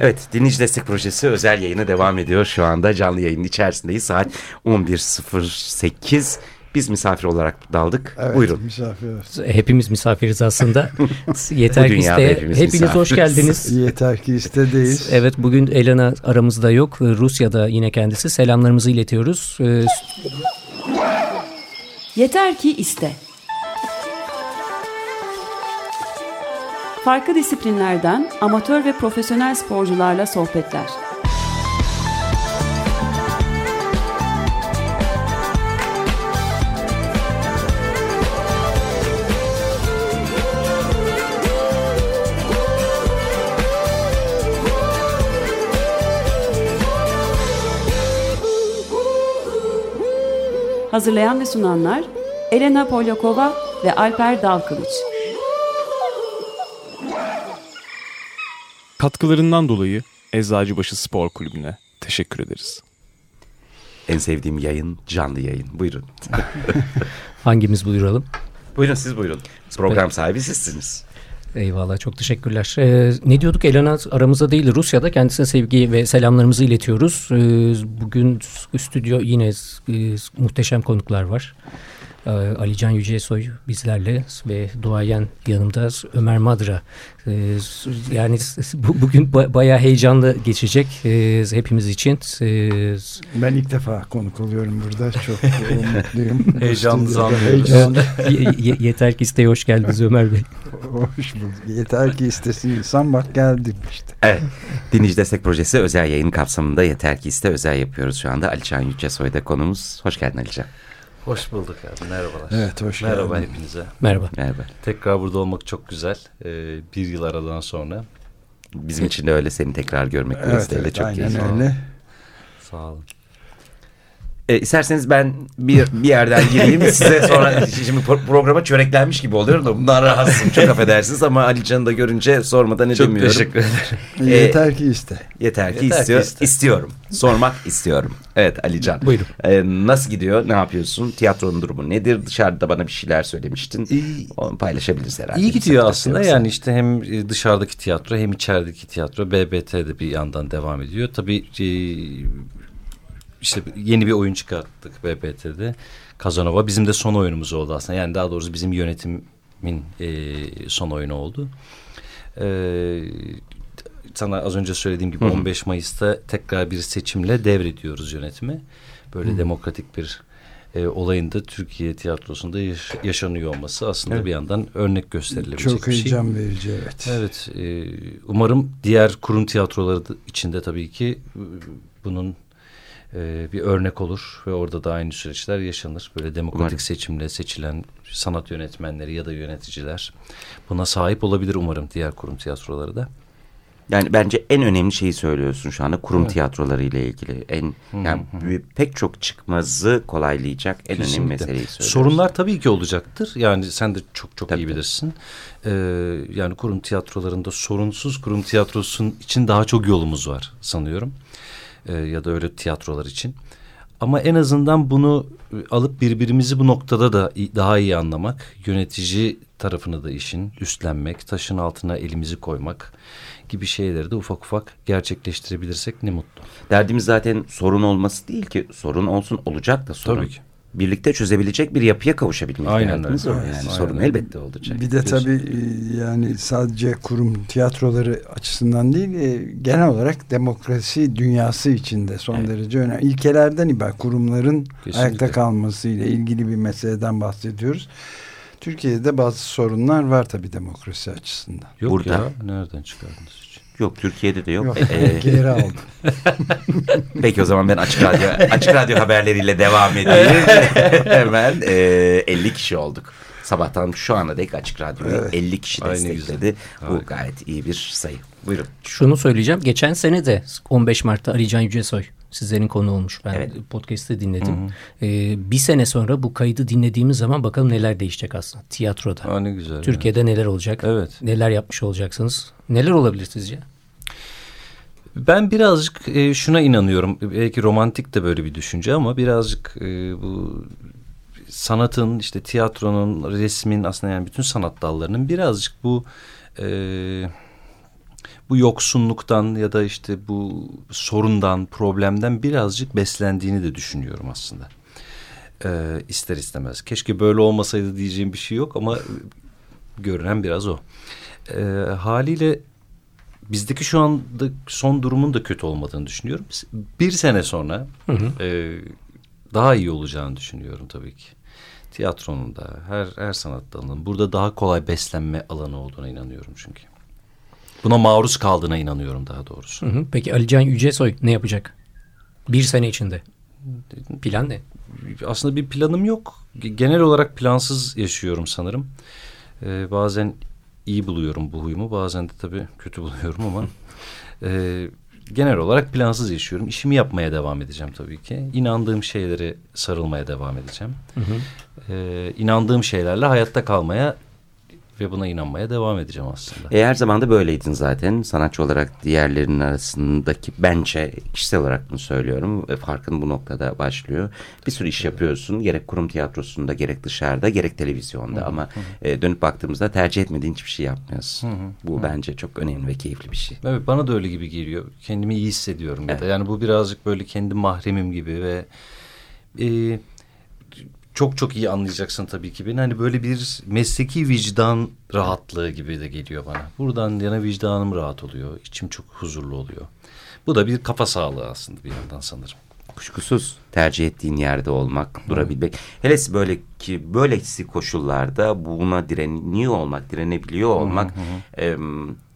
Evet, dinleyici destek projesi özel yayını devam ediyor. Şu anda canlı yayının içerisindeyiz. Saat 11.08. Biz misafir olarak daldık. Evet, Buyurun. misafiriz. Hepimiz misafiriz aslında. Yeter ki iste. hepimiz Hepiniz hoş geldiniz. Yeter ki istedeyiz. Evet bugün Elena aramızda yok. Rusya'da yine kendisi. Selamlarımızı iletiyoruz. Ee, Yeter ki iste. Farklı disiplinlerden amatör ve profesyonel sporcularla sohbetler. Hazırlayan ve sunanlar Elena Polyakova ve Alper Dalkılıç. Katkılarından dolayı Eczacıbaşı Spor Kulübü'ne teşekkür ederiz. En sevdiğim yayın canlı yayın. Buyurun. hangimiz buyuralım? Buyurun siz buyurun. Program sahibi sizsiniz. Eyvallah çok teşekkürler. Ee, ne diyorduk Elena aramızda değil Rusya'da kendisine sevgi ve selamlarımızı iletiyoruz. Ee, bugün stüdyo yine e, muhteşem konuklar var. Ee, Alican Yücesoy bizlerle ve duayen yanımda Ömer Madra. Ee, yani bu, bugün ba- bayağı heyecanlı geçecek e, hepimiz için. Ee, Ben ilk defa konuk oluyorum burada. Çok mutluyum. Heyecanınızı anlıyoruz. heyecan- yeter ki isteğe hoş geldiniz Ömer Bey. Hoş bulduk. Yeter ki istesin insan bak geldim işte. Evet. Dinleyici destek projesi özel yayın kapsamında yeter ki iste özel yapıyoruz şu anda. Alican Yücesoy'da konumuz. Hoş geldin Alican. Hoş bulduk abi. Merhabalar. Evet hoş Merhaba geldin. hepinize. Merhaba. Merhaba. Tekrar burada olmak çok güzel. Ee, bir yıl aradan sonra. Bizim için de öyle seni tekrar görmek Evet, evet çok aynen keyifli. öyle. Sağ olun. E, isterseniz ben bir bir yerden gireyim size sonra şimdi pro- programa çöreklenmiş gibi oluyorum da bundan rahatsızım. Çok affedersiniz ama Ali Can'ı da görünce sormadan Çok edemiyorum. teşekkür ederim. Ee, Yeter ki iste. Yeter ki, Yeter ki istiyor, iste. istiyorum. Sormak istiyorum. Evet Ali Can. Buyurun. E, nasıl gidiyor? Ne yapıyorsun? Tiyatronun durumu nedir? Dışarıda bana bir şeyler söylemiştin. İyi, Onu paylaşabiliriz herhalde. iyi gidiyor aslında. yoksa. Yani işte hem e, dışarıdaki tiyatro hem içerideki tiyatro BBT'de bir yandan devam ediyor. Tabii e, işte yeni bir oyun çıkarttık BBT'de. Kazanova bizim de son oyunumuz oldu aslında. Yani daha doğrusu bizim yönetimin e, son oyunu oldu. E, sana az önce söylediğim gibi 15 Mayıs'ta tekrar bir seçimle devrediyoruz yönetimi. Böyle demokratik bir e, olayın da Türkiye tiyatrosunda yaş- yaşanıyor olması aslında bir yandan örnek gösterilebilecek Çok bir şey. heyecan verici evet. Evet, e, umarım diğer kurum tiyatroları içinde tabii ki e, bunun e, bir örnek olur ve orada da aynı süreçler yaşanır. Böyle demokratik Umarım. seçimle seçilen sanat yönetmenleri ya da yöneticiler buna sahip olabilir umarım diğer kurum tiyatroları da. Yani bence en önemli şeyi söylüyorsun şu anda kurum tiyatroları ile ilgili. En yani bir- pek çok çıkmazı kolaylayacak en önemli Kesinlikle. meseleyi söylüyorsun. Sorunlar tabii ki olacaktır. Yani sen de çok çok Tabii, iyi bilirsin. Ee, yani kurum tiyatrolarında sorunsuz kurum tiyatrosun için daha çok yolumuz var sanıyorum. Ee, ya da öyle tiyatrolar için. Ama en azından bunu e, alıp birbirimizi bu noktada da daha iyi anlamak, yönetici tarafını da işin üstlenmek, taşın altına elimizi koymak gibi şeyleri de ufak ufak gerçekleştirebilirsek ne mutlu. Derdimiz zaten sorun olması değil ki. Sorun olsun olacak da sorun. Tabii ki. Birlikte çözebilecek bir yapıya kavuşabilmek. Aynen öyle. o Yani Aynen sorun elbette olacak. Bir de tabii e, yani sadece kurum tiyatroları açısından değil e, genel olarak demokrasi dünyası içinde son derece önemli. İlkelerden ibaret kurumların Kesinlikle. ayakta kalması ile ilgili bir meseleden bahsediyoruz. Türkiye'de bazı sorunlar var tabii demokrasi açısından. Yok Burada- ya nereden çıkardınız? Yok Türkiye'de de yok. Yok, Ee, geri aldım. Peki o zaman ben açık radyo açık radyo haberleriyle devam edeyim. Hemen e, 50 kişi olduk. Sabahtan şu ana dek açık radyoyu Evet. 50 kişi Ay ne destekledi. güzel. Bu Harika. gayet iyi bir sayı. Buyurun. Şunu söyleyeceğim. Geçen sene de 15 Mart'ta Ali Can Yücesoy sizlerin konu olmuş. Ben Evet. podcast'te dinledim. Ee, bir sene sonra bu kaydı dinlediğimiz zaman bakalım neler değişecek aslında tiyatroda. Aa, ne güzel. Türkiye'de neler olacak? Evet. Neler yapmış olacaksınız? Neler olabilir sizce? Ben birazcık e, şuna inanıyorum. Belki romantik de böyle bir düşünce ama birazcık e, bu sanatın işte tiyatronun, resmin aslında yani bütün sanat dallarının birazcık bu e, bu yoksunluktan ya da işte bu sorundan, problemden birazcık beslendiğini de düşünüyorum aslında. Ee, ister istemez. Keşke böyle olmasaydı diyeceğim bir şey yok ama görünen biraz o. Ee, haliyle bizdeki şu anda son durumun da kötü olmadığını düşünüyorum. Bir sene sonra hı hı. E, daha iyi olacağını düşünüyorum tabii ki. Tiyatronun da her her sanat dalının burada daha kolay beslenme alanı olduğuna inanıyorum çünkü. Buna maruz kaldığına inanıyorum daha doğrusu. Hı hı. Peki Alican Yücesoy ne yapacak? Bir sene içinde. Plan ne? Aslında bir planım yok. Genel olarak plansız yaşıyorum sanırım. Ee, bazen iyi buluyorum bu huyumu. Bazen de tabii kötü buluyorum ama e, genel olarak plansız yaşıyorum. İşimi yapmaya devam edeceğim tabii ki. İnandığım şeylere sarılmaya devam edeceğim. Hı hı. E, inandığım şeylerle hayatta kalmaya ve buna inanmaya devam edeceğim aslında. E, her zaman da böyleydin zaten. Sanatçı olarak diğerlerinin arasındaki bence kişisel olarak bunu söylüyorum. ve Farkın bu noktada başlıyor. Bir sürü iş yapıyorsun. Gerek kurum tiyatrosunda, gerek dışarıda, gerek televizyonda. Hı hı. Ama e, dönüp baktığımızda tercih etmediğin hiçbir şey yapmıyorsun. Hı hı. Bu hı. bence çok önemli ve keyifli bir şey. Evet bana da öyle gibi geliyor. Kendimi iyi hissediyorum. Evet. Ya da. Yani bu birazcık böyle kendi mahremim gibi ve... E, çok çok iyi anlayacaksın tabii ki beni. Hani böyle bir mesleki vicdan rahatlığı gibi de geliyor bana. Buradan yana vicdanım rahat oluyor. İçim çok huzurlu oluyor. Bu da bir kafa sağlığı aslında bir yandan sanırım. Kuşkusuz tercih ettiğin yerde olmak, Hı. durabilmek. Hele böyle ki böylesi koşullarda buna direniyor olmak, direnebiliyor olmak hı hı. E,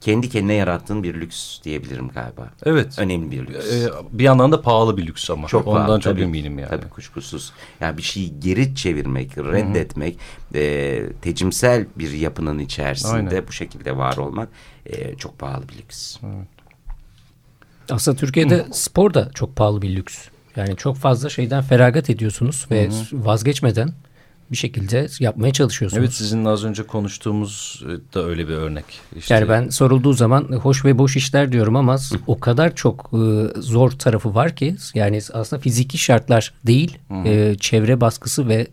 kendi kendine yarattığın bir lüks diyebilirim galiba. Evet. Önemli bir lüks. Ee, bir yandan da pahalı bir lüks ama. Çok Ondan pahalı, çok tabii, eminim yani. Tabii kuşkusuz. Yani bir şeyi geri çevirmek, reddetmek, e, tecimsel bir yapının içerisinde Aynen. bu şekilde var olmak e, çok pahalı bir lüks. Evet. Aslında Türkiye'de Hı. spor da çok pahalı bir lüks. Yani çok fazla şeyden feragat ediyorsunuz ve Hı -hı. vazgeçmeden bir şekilde yapmaya çalışıyorsunuz. Evet sizinle az önce konuştuğumuz e, da öyle bir örnek. İşte... Yani ben sorulduğu zaman hoş ve boş işler diyorum ama o kadar çok e, zor tarafı var ki yani aslında fiziki şartlar değil e, çevre baskısı ve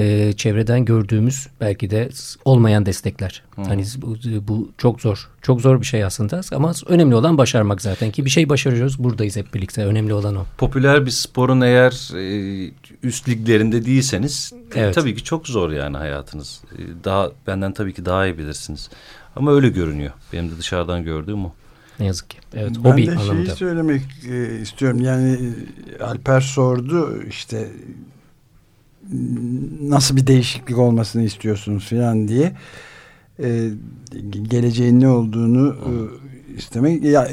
e, çevreden gördüğümüz belki de olmayan destekler. Hı. Hani bu, bu çok zor. Çok zor bir şey aslında ama önemli olan başarmak zaten ki bir şey başarıyoruz buradayız hep birlikte. Önemli olan o. Popüler bir sporun eğer e, üst liglerinde değilseniz evet. tabii ki çok zor yani hayatınız. E, daha benden tabii ki daha iyi bilirsiniz. Ama öyle görünüyor. Benim de dışarıdan gördüğüm o. Ne yazık ki. Evet, ben hobi de anlamında. şeyi söylemek e, istiyorum. Yani Alper sordu işte nasıl bir değişiklik olmasını istiyorsunuz falan diye e, geleceğin ne olduğunu e, istemek ya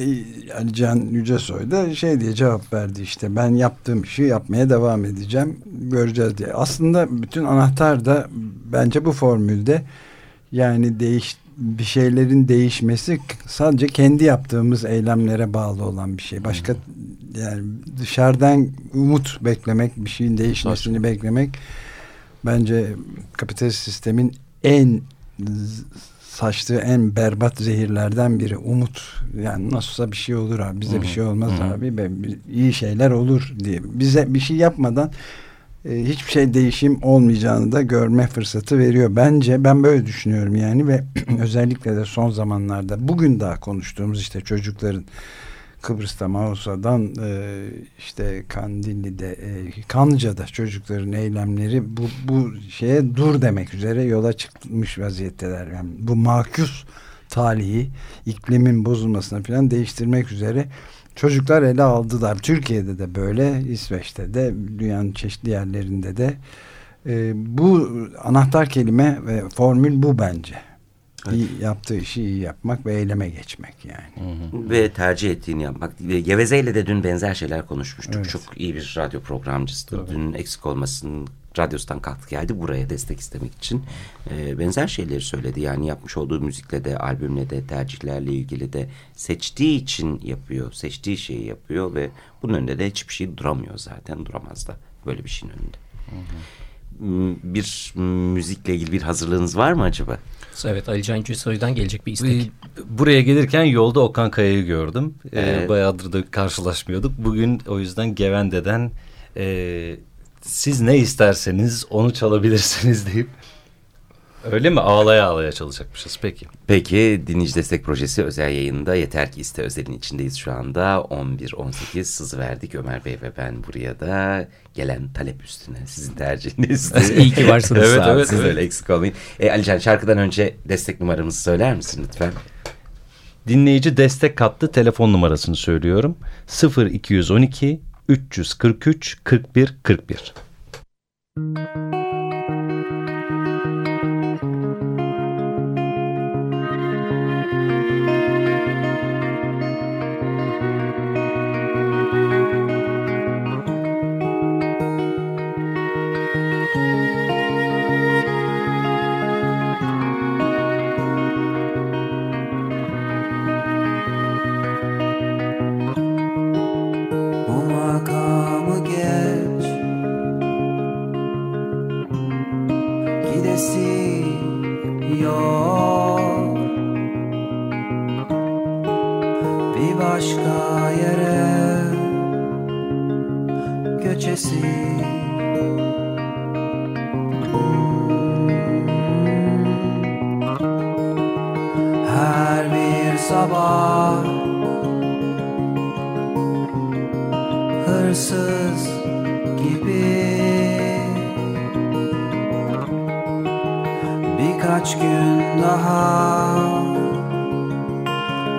yani Can Yücesoy da şey diye cevap verdi işte ben yaptığım işi yapmaya devam edeceğim göreceğiz diye. Aslında bütün anahtar da bence bu formülde yani değiş bir şeylerin değişmesi sadece kendi yaptığımız eylemlere bağlı olan bir şey. Başka yani dışarıdan umut beklemek, bir şeyin değişmesini Saçma. beklemek bence kapitalist sistemin en saçtığı en berbat zehirlerden biri. Umut. Yani nasılsa bir şey olur abi. Bize Hı -hı. bir şey olmaz Hı -hı. abi. iyi şeyler olur diye. Bize bir şey yapmadan e, hiçbir şey değişim olmayacağını da görme fırsatı veriyor. Bence ben böyle düşünüyorum yani ve özellikle de son zamanlarda bugün daha konuştuğumuz işte çocukların Kıbrıs'ta Mausa'dan e, işte Kandilli'de e, Kanlıca'da çocukların eylemleri bu, bu şeye dur demek üzere yola çıkmış vaziyetteler. Yani bu makus talihi iklimin bozulmasına falan değiştirmek üzere çocuklar ele aldılar. Türkiye'de de böyle, İsveç'te de, dünyanın çeşitli yerlerinde de. E, bu anahtar kelime ve formül bu bence. Evet. İyi, yaptığı işi iyi yapmak ve eyleme geçmek yani. Hı hı. Ve tercih ettiğini yapmak. Geveze ile de dün benzer şeyler konuşmuştuk. Evet. Çok iyi bir radyo programcısı. Dün eksik olmasının radyosundan kalktı geldi buraya destek istemek için. Ee, benzer şeyleri söyledi. Yani yapmış olduğu müzikle de, albümle de, tercihlerle ilgili de seçtiği için yapıyor. Seçtiği şeyi yapıyor ve bunun önünde de hiçbir şey duramıyor zaten. Duramaz da böyle bir şeyin önünde. Hı hı bir müzikle ilgili bir hazırlığınız var mı acaba? Evet Ali Can Cüsoy'dan gelecek bir istek. Buraya gelirken yolda Okan Kaya'yı gördüm. Ee, evet. bayağıdır da karşılaşmıyorduk. Bugün o yüzden Gevende'den e, siz ne isterseniz onu çalabilirsiniz deyip Öyle mi? Ağlaya ağlaya çalacakmışız. Peki. Peki dinleyici destek projesi özel yayında yeter ki iste özelin içindeyiz şu anda. 11-18 sızı verdik Ömer Bey ve ben buraya da gelen talep üstüne sizin tercihiniz. İyi ki varsınız. evet, Sağ olun. evet, siz öyle eksik olmayın. E, Alican şarkıdan önce destek numaramızı söyler misin lütfen? Dinleyici destek kattı telefon numarasını söylüyorum. 0212 343 41 41. Bu hırsız gibi. Birkaç gün daha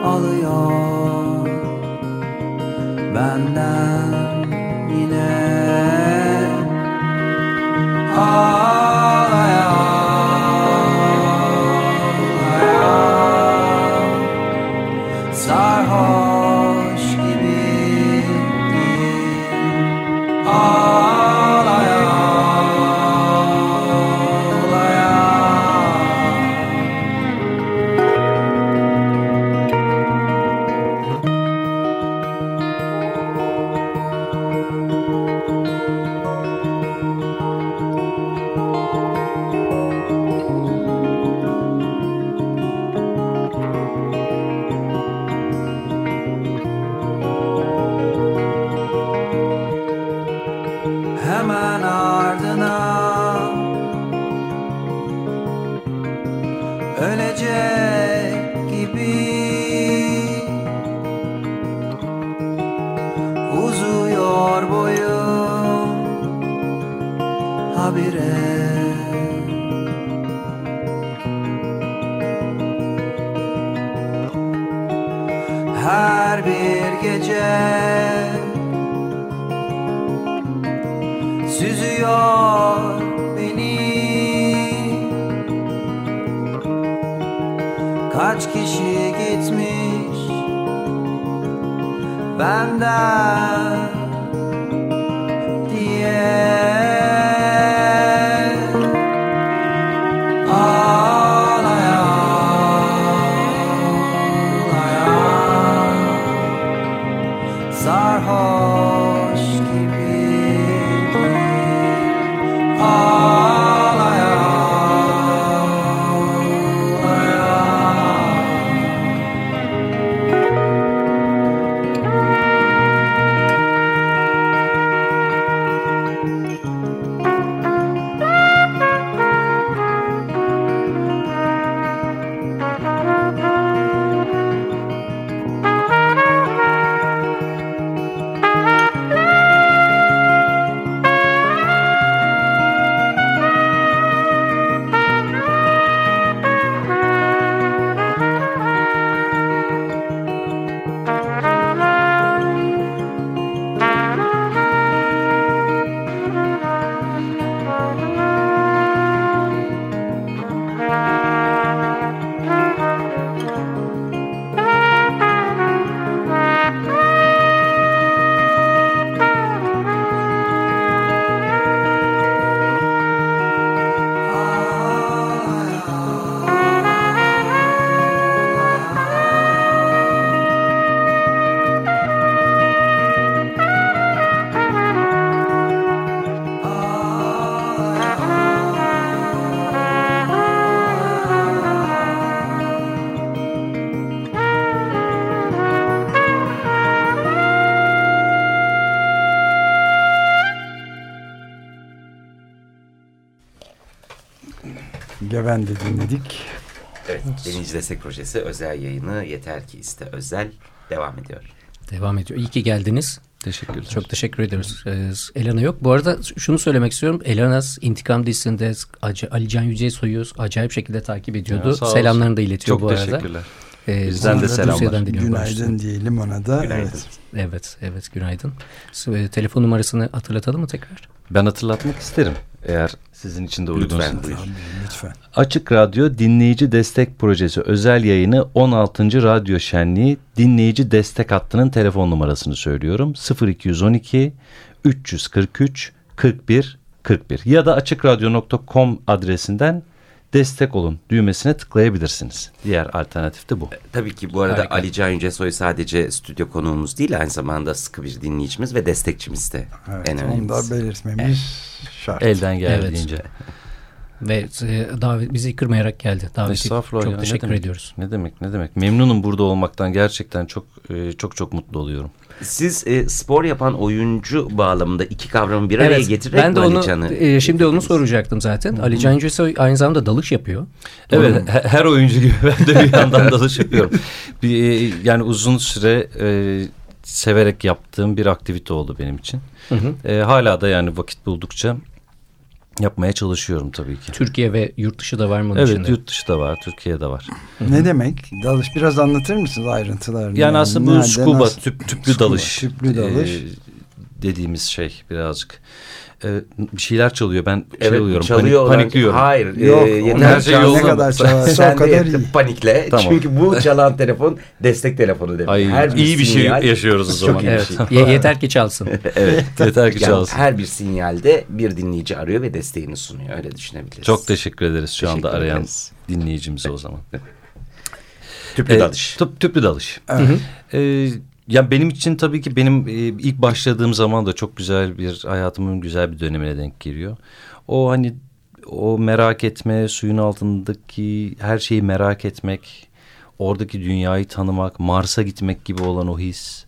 alıyor benden yine. Ağlayan Geven'de dinledik. Evet, Denizci Destek Projesi özel yayını Yeter Ki iste özel devam ediyor. Devam ediyor. İyi ki geldiniz. Teşekkürler. Çok teşekkür ediyoruz. Ee, Elena yok. Bu arada şunu söylemek istiyorum. Elena İntikam dizisinde Ali Can Yücesoy'u acayip şekilde takip ediyordu. Ya. Selamlarını da iletiyor Çok bu arada. teşekkürler. Ee, Bizden de selamlar. Günaydın diyelim ona da. Günaydın. Evet. Evet, evet günaydın. S- Telefon numarasını hatırlatalım mı tekrar? Ben hatırlatmak isterim eğer sizin için de uygunsa. Lütfen buyur. Lütfen. Açık Radyo Dinleyici Destek Projesi özel yayını 16. Radyo Şenliği Dinleyici Destek Hattı'nın telefon numarasını söylüyorum. 0212 343 41 41 ya da açıkradyo.com adresinden destek olun düğmesine tıklayabilirsiniz. Diğer alternatif de bu. Tabii ki bu arada Harika. Ali Can Yücesoy sadece stüdyo konuğumuz değil aynı zamanda sıkı bir dinleyicimiz ve destekçimiz de Evet, en onu da önemlisi. belirtmemiz şart. Elden geldiğince. Ve e, davet, bizi kırmayarak geldi. Daveti çok ya, ne teşekkür demek? ediyoruz. Ne demek ne demek. Memnunum burada olmaktan gerçekten çok e, çok çok mutlu oluyorum. Siz e, spor yapan oyuncu bağlamında iki kavramı bir araya Evet, getirerek ben de onu Can'ı e, şimdi onu soracaktım zaten. Ali Can Yücesoy aynı zamanda dalış yapıyor. Doğru Evet mu? he- her oyuncu gibi ben de bir yandan dalış yapıyorum. Bir, e, yani uzun süre e, severek yaptığım bir aktivite oldu benim için. Hı hı. E, hala da yani vakit buldukça yapmaya çalışıyorum tabii ki. Türkiye ve yurt dışı da var mı? Evet içinde? yurt dışı da var, Türkiye'de var. Ne demek? Dalış biraz anlatır mısınız ayrıntılarını? Yani aslında bu scuba, tüp, tüplü Scuba, dalış. Tüplü dalış. e, dediğimiz şey birazcık. E, bir şeyler çalıyor ben şey Evet oluyorum, çalıyor panik, panikliyorum. Hayır. Yok, e, yeter her şey ne kadar çalarsa Sen o kadar de iyi. panikle. Tamam. Çünkü bu çalan telefon destek telefonu demek. Ay, her iyi bir şey sinyal- yaşıyoruz o zaman. Çok iyi Evet. bir şey. Ye- yeter ki çalsın. evet. Yeter ki Yani çalsın. her bir sinyalde bir dinleyici arıyor ve desteğini sunuyor. Öyle düşünebiliriz. Çok teşekkür ederiz şu anda arayan ederiz. dinleyicimize o zaman. Tüplü E, dalış. tüp- tüplü dalış. Evet. E, ya benim için tabii ki benim e, ilk başladığım zaman da çok güzel bir hayatımın güzel bir dönemine denk geliyor. O hani o merak etme, suyun altındaki her şeyi merak etmek, oradaki dünyayı tanımak, Mars'a gitmek gibi olan o his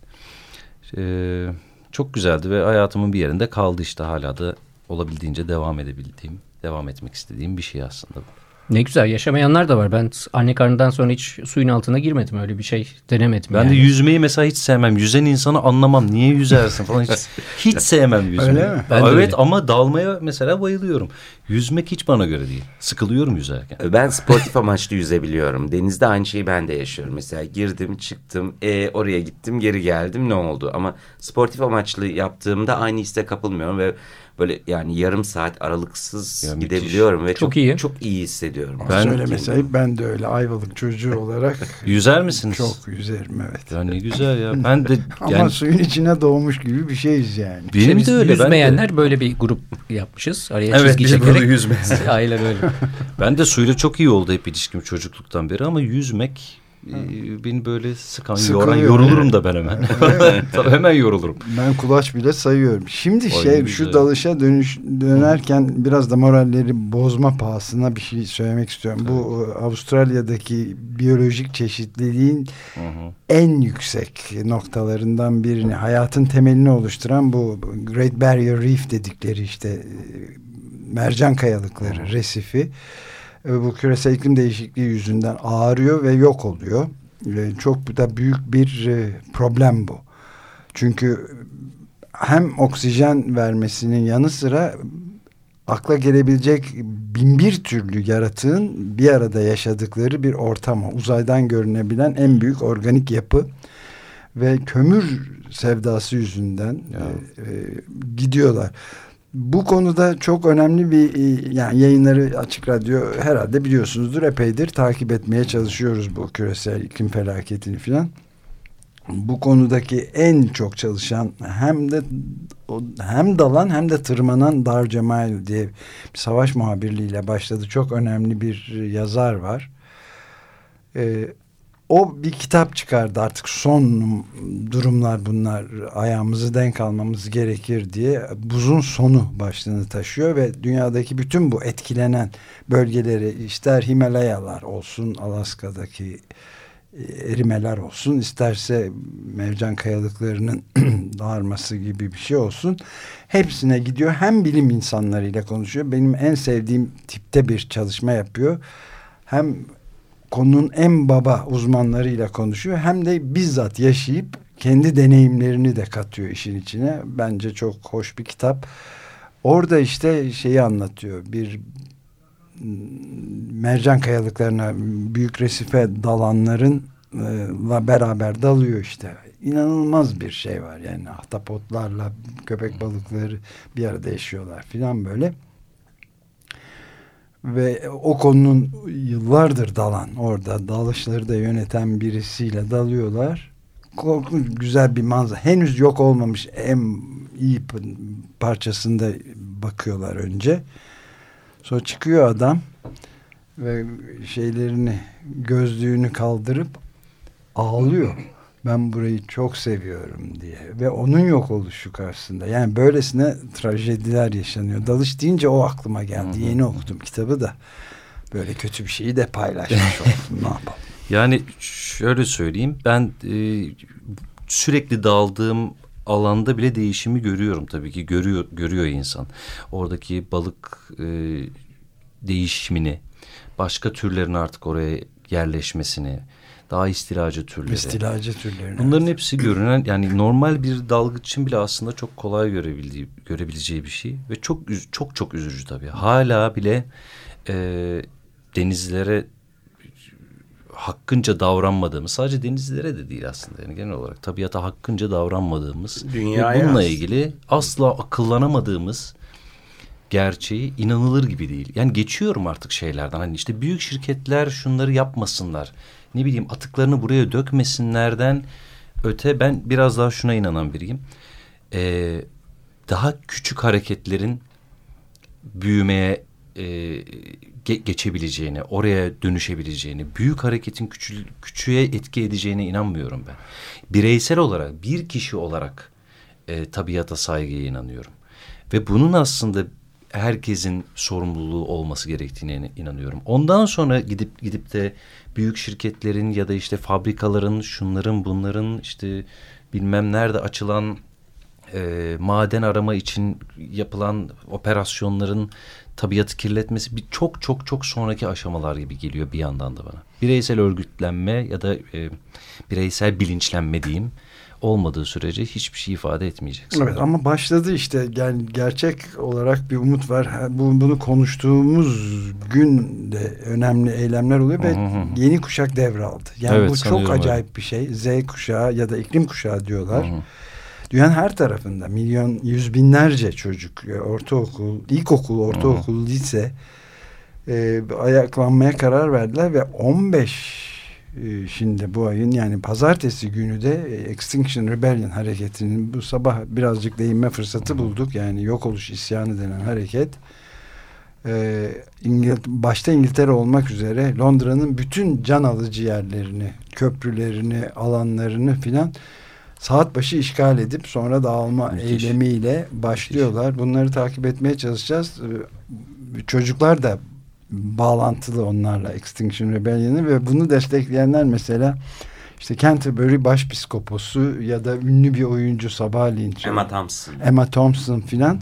e, çok güzeldi ve hayatımın bir yerinde kaldı işte hala da olabildiğince devam edebildiğim, devam etmek istediğim bir şey aslında bu. Ne güzel yaşamayanlar da var. Ben anne karnından sonra hiç suyun altına girmedim. Öyle bir şey denemedim. Ben yani. de yüzmeyi mesela hiç sevmem. Yüzen insanı anlamam. Niye yüzersin falan hiç, hiç sevmem yüzmeyi. Öyle mi? Ben de evet öyle. ama dalmaya mesela bayılıyorum. Yüzmek hiç bana göre değil. Sıkılıyorum yüzerken. Ben sportif amaçlı yüzebiliyorum. Denizde aynı şeyi ben de yaşıyorum. Mesela girdim, çıktım, e, oraya gittim, geri geldim ne oldu? Ama sportif amaçlı yaptığımda aynı hisse kapılmıyorum ve böyle yani yarım saat aralıksız Ya müthiş. gidebiliyorum ve Çok çok, iyi. çok iyi hissediyorum. Ben- Söylemesi ayıp ben de öyle Ayvalık çocuğu olarak Yüzer misiniz? çok yüzerim evet. Ya ne güzel ya. Ben de Ama yani suyun içine doğmuş gibi bir şeyiz yani. İşte benim biz de öyle. Ben de, yüzmeyenler böyle bir grup yapmışız. Araya Evet, çizgi biz çekerek. bunu yüzme. Aynen öyle. ben de suyla çok iyi oldu hep ilişkim çocukluktan beri ama yüzmek e, beni böyle sıkan, Sıkılıyor, yoran, yorulurum da ben hemen. Tabii hemen yorulurum. Ben kulaç bile sayıyorum. Şimdi Ay, şey şu güzel. dalışa dönüş dönerken biraz da moralleri bozma pahasına bir şey söylemek istiyorum. Bu e, Avustralya'daki biyolojik çeşitliliğin Hı hı. en yüksek noktalarından birini hayatın temelini oluşturan bu Great Barrier Reef dedikleri işte e, mercan kayalıkları resifi e, bu küresel iklim değişikliği yüzünden ağrıyor ve yok oluyor. Çok da büyük bir e, problem bu. Çünkü hem oksijen vermesinin yanı sıra akla gelebilecek bin bir türlü yaratığın bir arada yaşadıkları bir ortam. o. Uzaydan görünebilen en büyük organik yapı ve kömür sevdası yüzünden e, e, gidiyorlar. Bu konuda çok önemli bir e, yani yayınları açık radyo herhalde biliyorsunuzdur epeydir takip etmeye çalışıyoruz bu küresel iklim felaketini filan. Bu konudaki en çok çalışan hem de hem dalan hem de tırmanan Dar Cemal diye bir savaş muhabirliğiyle başladı. Çok önemli bir yazar var. Ee, o bir kitap çıkardı artık son durumlar bunlar ayağımızı denk almamız gerekir diye buzun sonu başlığını taşıyor ve dünyadaki bütün bu etkilenen bölgeleri ister Himalayalar olsun Alaska'daki e, erimeler olsun isterse mercan kayalıklarının dağarması gibi bir şey olsun. Hepsine gidiyor. Hem bilim insanlarıyla konuşuyor. Benim en sevdiğim tipte bir çalışma yapıyor. Hem konunun en baba uzmanlarıyla konuşuyor. Hem de bizzat yaşayıp kendi deneyimlerini de katıyor işin içine. Bence çok hoş bir kitap. Orada işte şeyi anlatıyor. Bir mercan kayalıklarına büyük resife dalanların la beraber dalıyor işte. İnanılmaz bir şey var yani ahtapotlarla köpek balıkları bir arada yaşıyorlar filan böyle. Ve o konunun yıllardır dalan orada dalışları da yöneten birisiyle dalıyorlar. Korkunç güzel bir manzara. Henüz yok olmamış en iyi parçasında bakıyorlar önce. Sonra çıkıyor adam ve şeylerini gözlüğünü kaldırıp ağlıyor. Ben burayı çok seviyorum diye ve onun yok oluşu karşısında. Yani böylesine trajediler yaşanıyor. Dalış deyince o aklıma geldi. Hı hı. Yeni okudum kitabı da. Böyle kötü bir şeyi de paylaşmış oldum. ne yapalım? Yani şöyle söyleyeyim. Ben e, sürekli daldığım alanda bile değişimi görüyorum tabii ki. Görüyor görüyor insan. Oradaki balık e, değişimini, başka türlerin artık oraya yerleşmesini, daha istilacı türleri. İstilacı türleri. Bunların evet. hepsi görünen yani normal bir dalgıçın bile aslında çok kolay görebildiği, görebileceği bir şey ve çok çok çok üzücü tabii. Hala bile e, denizlere hakkınca davranmadığımız sadece denizlere de değil aslında yani genel olarak tabiata hakkınca davranmadığımız Dünyaya bununla ilgili asla akıllanamadığımız gerçeği inanılır gibi değil. Yani geçiyorum artık şeylerden hani işte büyük şirketler şunları yapmasınlar ne bileyim atıklarını buraya dökmesinlerden öte ben biraz daha şuna inanan biriyim. Ee, daha küçük hareketlerin büyümeye e, ge geçebileceğine, oraya dönüşebileceğini, büyük hareketin küçü küçüğe etki edeceğine inanmıyorum ben. Bireysel olarak, bir kişi olarak e, tabiata saygıya inanıyorum. Ve bunun aslında herkesin sorumluluğu olması gerektiğine inanıyorum. Ondan sonra gidip gidip de büyük şirketlerin ya da işte fabrikaların, şunların, bunların işte bilmem nerede açılan e, maden arama için yapılan operasyonların tabiatı kirletmesi bir çok çok çok sonraki aşamalar gibi geliyor bir yandan da bana. Bireysel örgütlenme ya da e, bireysel bilinçlenme diyeyim olmadığı sürece hiçbir şey ifade etmeyecek. Evet ama başladı işte yani gerçek olarak bir umut var. Bu, bunu konuştuğumuz gün de önemli eylemler oluyor ve hı hı. yeni kuşak devraldı. Yani evet, bu çok acayip öyle. bir şey. Z kuşağı ya da iklim kuşağı diyorlar. Hı hı. Dünyanın her tarafında milyon yüz binlerce çocuk ortaokul, ilkokul, ortaokul, hı. lise e, ayaklanmaya karar verdiler ve 15 ee, şimdi bu ayın yani pazartesi günü de e, Extinction Rebellion hareketinin bu sabah birazcık değinme fırsatı bulduk. Yani yok oluş isyanı denen hareket e, İngil başta İngiltere olmak üzere Londra'nın bütün can alıcı yerlerini, köprülerini, alanlarını filan saat başı işgal edip sonra dağılma Müthiş. eylemiyle başlıyorlar. Müthiş. Bunları takip etmeye çalışacağız. Ee, çocuklar da bağlantılı onlarla Extinction Rebellion'ı ve bunu destekleyenler mesela işte Canterbury Başpiskoposu ya da ünlü bir oyuncu sabahleyin Emma Thompson Emma Thompson filan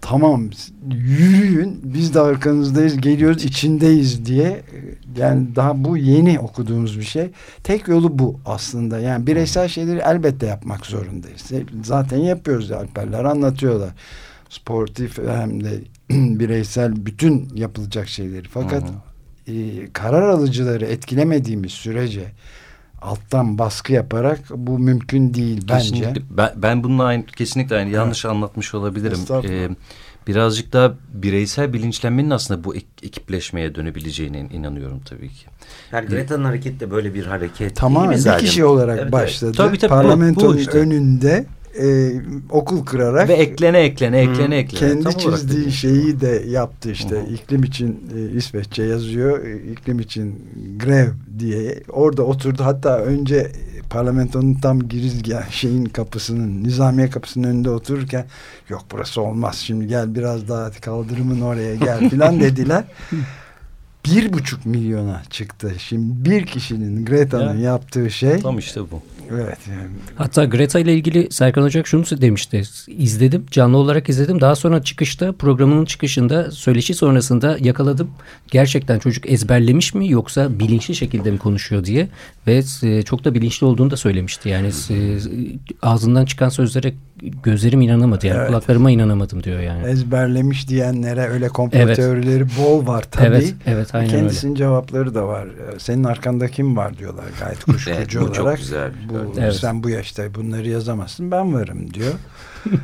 tamam yürüyün biz de arkanızdayız geliyoruz içindeyiz diye yani daha bu yeni okuduğumuz bir şey. Tek yolu bu aslında. Yani bireysel şeyleri elbette yapmak zorundayız. Zaten yapıyoruz Alperler anlatıyorlar. Sportif hem de bireysel bütün yapılacak şeyleri. Fakat e, karar alıcıları etkilemediğimiz sürece alttan baskı yaparak bu mümkün değil kesinlikle. bence. Ben, ben bununla aynı, kesinlikle aynı yanlış evet. anlatmış olabilirim. Ee, birazcık daha bireysel bilinçlenmenin aslında bu ekipleşmeye dönebileceğine inanıyorum tabii ki. Yani Greta'nın hareketi de böyle bir hareket. Tamamen bir kişi olarak evet, başladı. Evet. Tabii, tabii, Parlamentonun bu, bu işte. önünde e, okul kırarak ve eklene eklene eklene eklene. Kendi Tam çizdiği şeyi de yaptı işte. Hı. iklim için e, İsveççe yazıyor. E, iklim için grev diye orada oturdu. Hatta önce parlamentonun tam girizgah şeyin kapısının nizamiye kapısının önünde otururken yok burası olmaz. Şimdi gel biraz daha kaldırımın oraya gel filan dediler. Bir buçuk milyona çıktı. Şimdi bir kişinin Greta'nın ya, yaptığı şey tam işte bu Evet. Yani. Hatta Greta ile ilgili Serkan Ocak şunu demişti. İzledim, canlı olarak izledim. Daha sonra çıkışta programının çıkışında söyleşi sonrasında yakaladım. Gerçekten çocuk ezberlemiş mi yoksa bilinçli şekilde mi konuşuyor diye. Ve e, çok da bilinçli olduğunu da söylemişti. Yani e, ağzından çıkan sözlere gözlerim inanamadı. Yani Evet. kulaklarıma inanamadım diyor yani. Ezberlemiş diyenlere öyle komplo Evet. teorileri bol var tabii. Evet, evet aynen öyle. Kendisinin cevapları da var. Senin arkanda kim var diyorlar gayet kuşkucu Evet, bu çok güzel. Bu, Evet. Sen bu yaşta bunları yazamazsın ben varım diyor.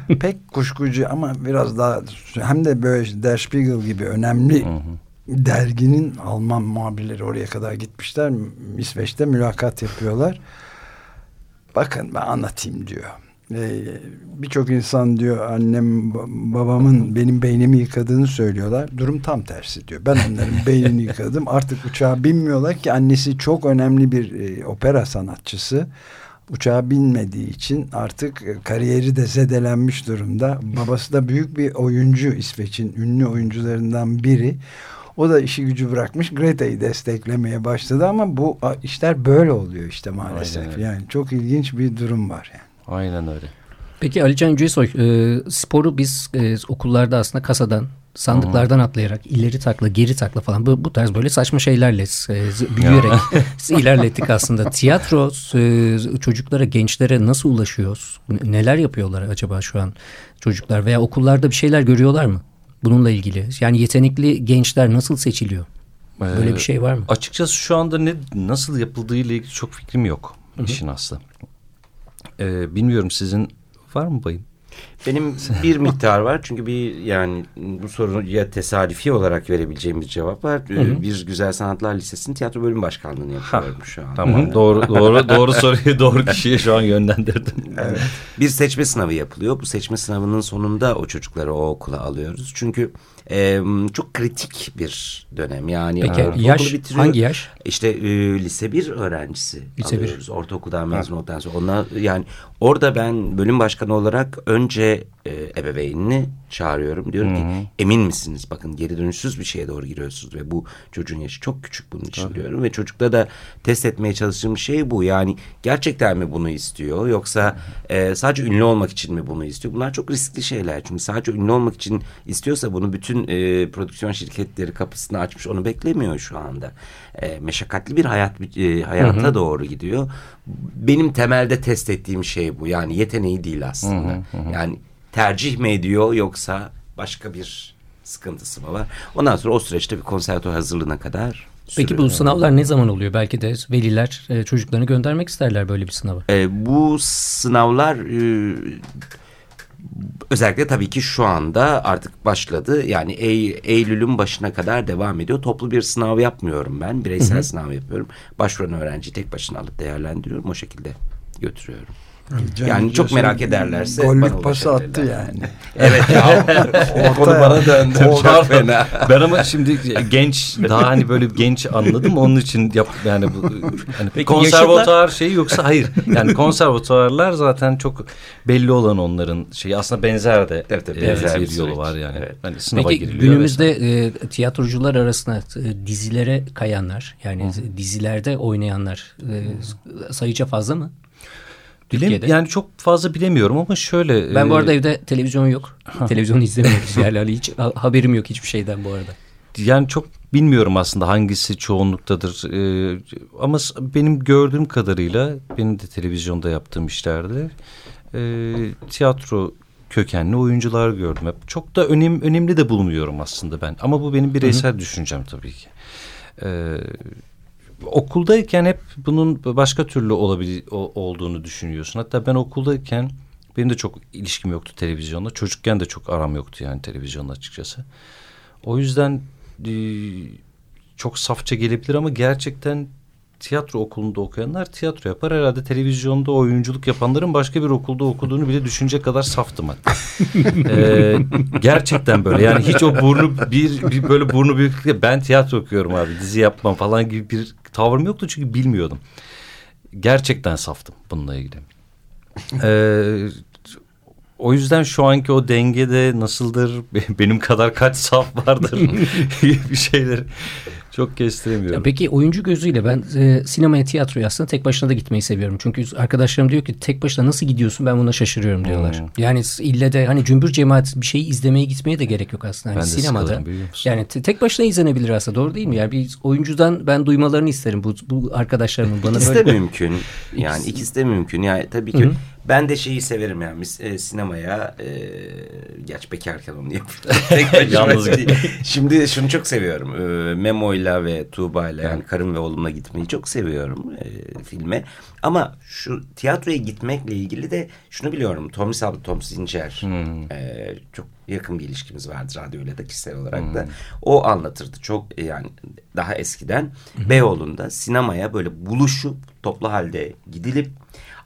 Pek kuşkucu ama biraz daha hem de böyle Der Spiegel gibi önemli derginin Alman muhabirleri oraya kadar gitmişler. İsveç'te mülakat yapıyorlar. Bakın ben anlatayım diyor. Ee, Birçok insan diyor annem ba- babamın benim beynimi yıkadığını söylüyorlar. Durum tam tersi diyor. Ben onların beynini yıkadım. Artık uçağa binmiyorlar ki annesi çok önemli bir e, opera sanatçısı. Uçağa binmediği için artık e, kariyeri de zedelenmiş durumda. Babası da büyük bir oyuncu İsveç'in ünlü oyuncularından biri. O da işi gücü bırakmış Greta'yı desteklemeye başladı ama bu işler böyle oluyor işte maalesef. Aynen. Yani çok ilginç bir durum var yani. Aynen öyle. Peki Alican Yücesoy, e, sporu biz e, okullarda aslında kasadan, sandıklardan atlayarak, ileri takla, geri takla falan bu, bu tarz böyle saçma şeylerle e, büyüyerek ilerlettik aslında. Tiyatro e, çocuklara, gençlere nasıl ulaşıyor? N- Neler yapıyorlar acaba şu an çocuklar veya okullarda bir şeyler görüyorlar mı? Bununla ilgili. Yani yetenekli gençler nasıl seçiliyor? Böyle Ee, bir şey var mı? Açıkçası şu anda ne nasıl yapıldığı ile ilgili çok fikrim yok işin aslı. Ee, bilmiyorum sizin var mı bayım? Benim bir miktar var çünkü bir yani bu soruya tesadüfi olarak verebileceğim bir cevap var. Ee, Bir Güzel Sanatlar Lisesi'nin tiyatro bölüm başkanlığını yapıyorum şu an. Tamam doğru doğru doğru soruyu doğru kişiye şu an yönlendirdim. Bir seçme sınavı yapılıyor. Bu seçme sınavının sonunda o çocukları o okula alıyoruz. Çünkü e, çok kritik bir dönem. Yani Peki ortaokulu yaş bitiriyor. hangi yaş? İşte e, lise bir öğrencisi Lise bir. alıyoruz. Ortaokuldan mezun olduktan sonra. Onlar, yani orada ben bölüm başkanı olarak önce e, ebeveynini çağırıyorum. Diyorum ki emin misiniz? Bakın geri dönüşsüz bir şeye doğru giriyorsunuz ve bu çocuğun yaşı çok küçük bunun için diyorum. Ve çocukta da test etmeye çalıştığım şey bu. Yani gerçekten mi bunu istiyor yoksa e, sadece ünlü olmak için mi bunu istiyor? Bunlar çok riskli şeyler. Çünkü sadece ünlü olmak için istiyorsa bunu bütün e, prodüksiyon şirketleri kapısını açmış onu beklemiyor şu anda. E, meşakkatli bir hayat e, hayata doğru gidiyor. Benim temelde test ettiğim şey bu. Yani yeteneği değil aslında. Yani tercih mi ediyor yoksa başka bir sıkıntısı mı var? Ondan sonra o süreçte bir konservatuvar hazırlığına kadar Peki bu sınavlar ne zaman oluyor? Belki de veliler e, çocuklarını göndermek isterler böyle bir sınava. E, bu sınavlar e, özellikle tabii ki şu anda artık başladı. Yani Ey- Eylül'ün başına kadar devam ediyor. Toplu bir sınav yapmıyorum ben. Bireysel sınav yapıyorum. Başvuran öğrenciyi tek başına alıp değerlendiriyorum. O şekilde götürüyorum. Can Yani çok merak ederlerse bana Gollük pası attı yani. Evet ya. o konu bana döndü. Çok fena. Ben ama şimdi genç daha hani böyle genç anladım onun için yap yani bu hani Peki konservatuar şeyi yoksa hayır. Yani konservatuarlar zaten çok belli olan onların şeyi aslında benzer de Evet, evet, benzer bir bir yolu var yani. Evet. Hani sınava Peki giriliyor günümüzde e, tiyatrocular arasında e, dizilere kayanlar yani dizilerde oynayanlar e, sayıca fazla mı? Bilem- Türkiye'de. yani çok fazla bilemiyorum ama şöyle ben bu e, arada evde televizyon yok. Televizyon izlemiyoruz yani hani hiç ha- haberim yok hiçbir şeyden bu arada. Yani çok bilmiyorum aslında hangisi çoğunluktadır. Ee, ama benim gördüğüm kadarıyla benim de televizyonda yaptığım işlerde e, tiyatro kökenli oyuncular gördüm. Hep çok da önem, önemli de bulmuyorum aslında ben. Ama bu benim bireysel düşüncem tabii ki. Ee, okuldayken hep bunun başka türlü olabil olduğunu düşünüyorsun. Hatta ben okuldayken benim de çok ilişkim yoktu televizyonla. Çocukken de çok aram yoktu yani televizyonla açıkçası. O yüzden e, çok safça gelebilir ama gerçekten tiyatro okulunda okuyanlar tiyatro yapar. Herhalde televizyonda oyunculuk yapanların başka bir okulda okuduğunu bile düşünecek kadar saftım hatta. Ee, gerçekten böyle yani hiç o burnu bir, bir böyle burnu büyük ben tiyatro okuyorum abi dizi yapmam falan gibi bir tavrım yoktu çünkü bilmiyordum. Gerçekten saftım bununla ilgili. Ee, o yüzden şu anki o dengede nasıldır benim kadar kaç saf vardır bir şeyler Çok kestiremiyorum. Ya peki oyuncu gözüyle ben e, sinemaya tiyatroya aslında tek başına da gitmeyi seviyorum. Çünkü arkadaşlarım diyor ki tek başına nasıl gidiyorsun ben buna şaşırıyorum diyorlar. Hmm. Yani ille de hani cümbür cemaat bir şeyi izlemeye gitmeye de gerek yok aslında. Hani Ben de sinemada. sıkılırım? Yani te- tek başına izlenebilir aslında doğru değil mi? Yani bir oyuncudan ben duymalarını isterim bu, bu arkadaşlarımın bana İkisi böyle. de mümkün. Yani ikisi de mümkün. Yani tabii ki ben de şeyi severim yani Mis- e, sinemaya e, geç bekarken onu yapıyorum. Tek Yalnız değil. Şimdi şunu çok seviyorum. E, Memo'yla ve Tuğba'yla yani karım ve oğlumla gitmeyi çok seviyorum e, filme. Ama şu tiyatroya gitmekle ilgili de şunu biliyorum. Tom Sabri, Tom Sincer e, çok yakın bir ilişkimiz vardı radyoyla da kişisel olarak da. O anlatırdı çok e, yani daha eskiden Beyoğlu'nda sinemaya böyle buluşup toplu halde gidilip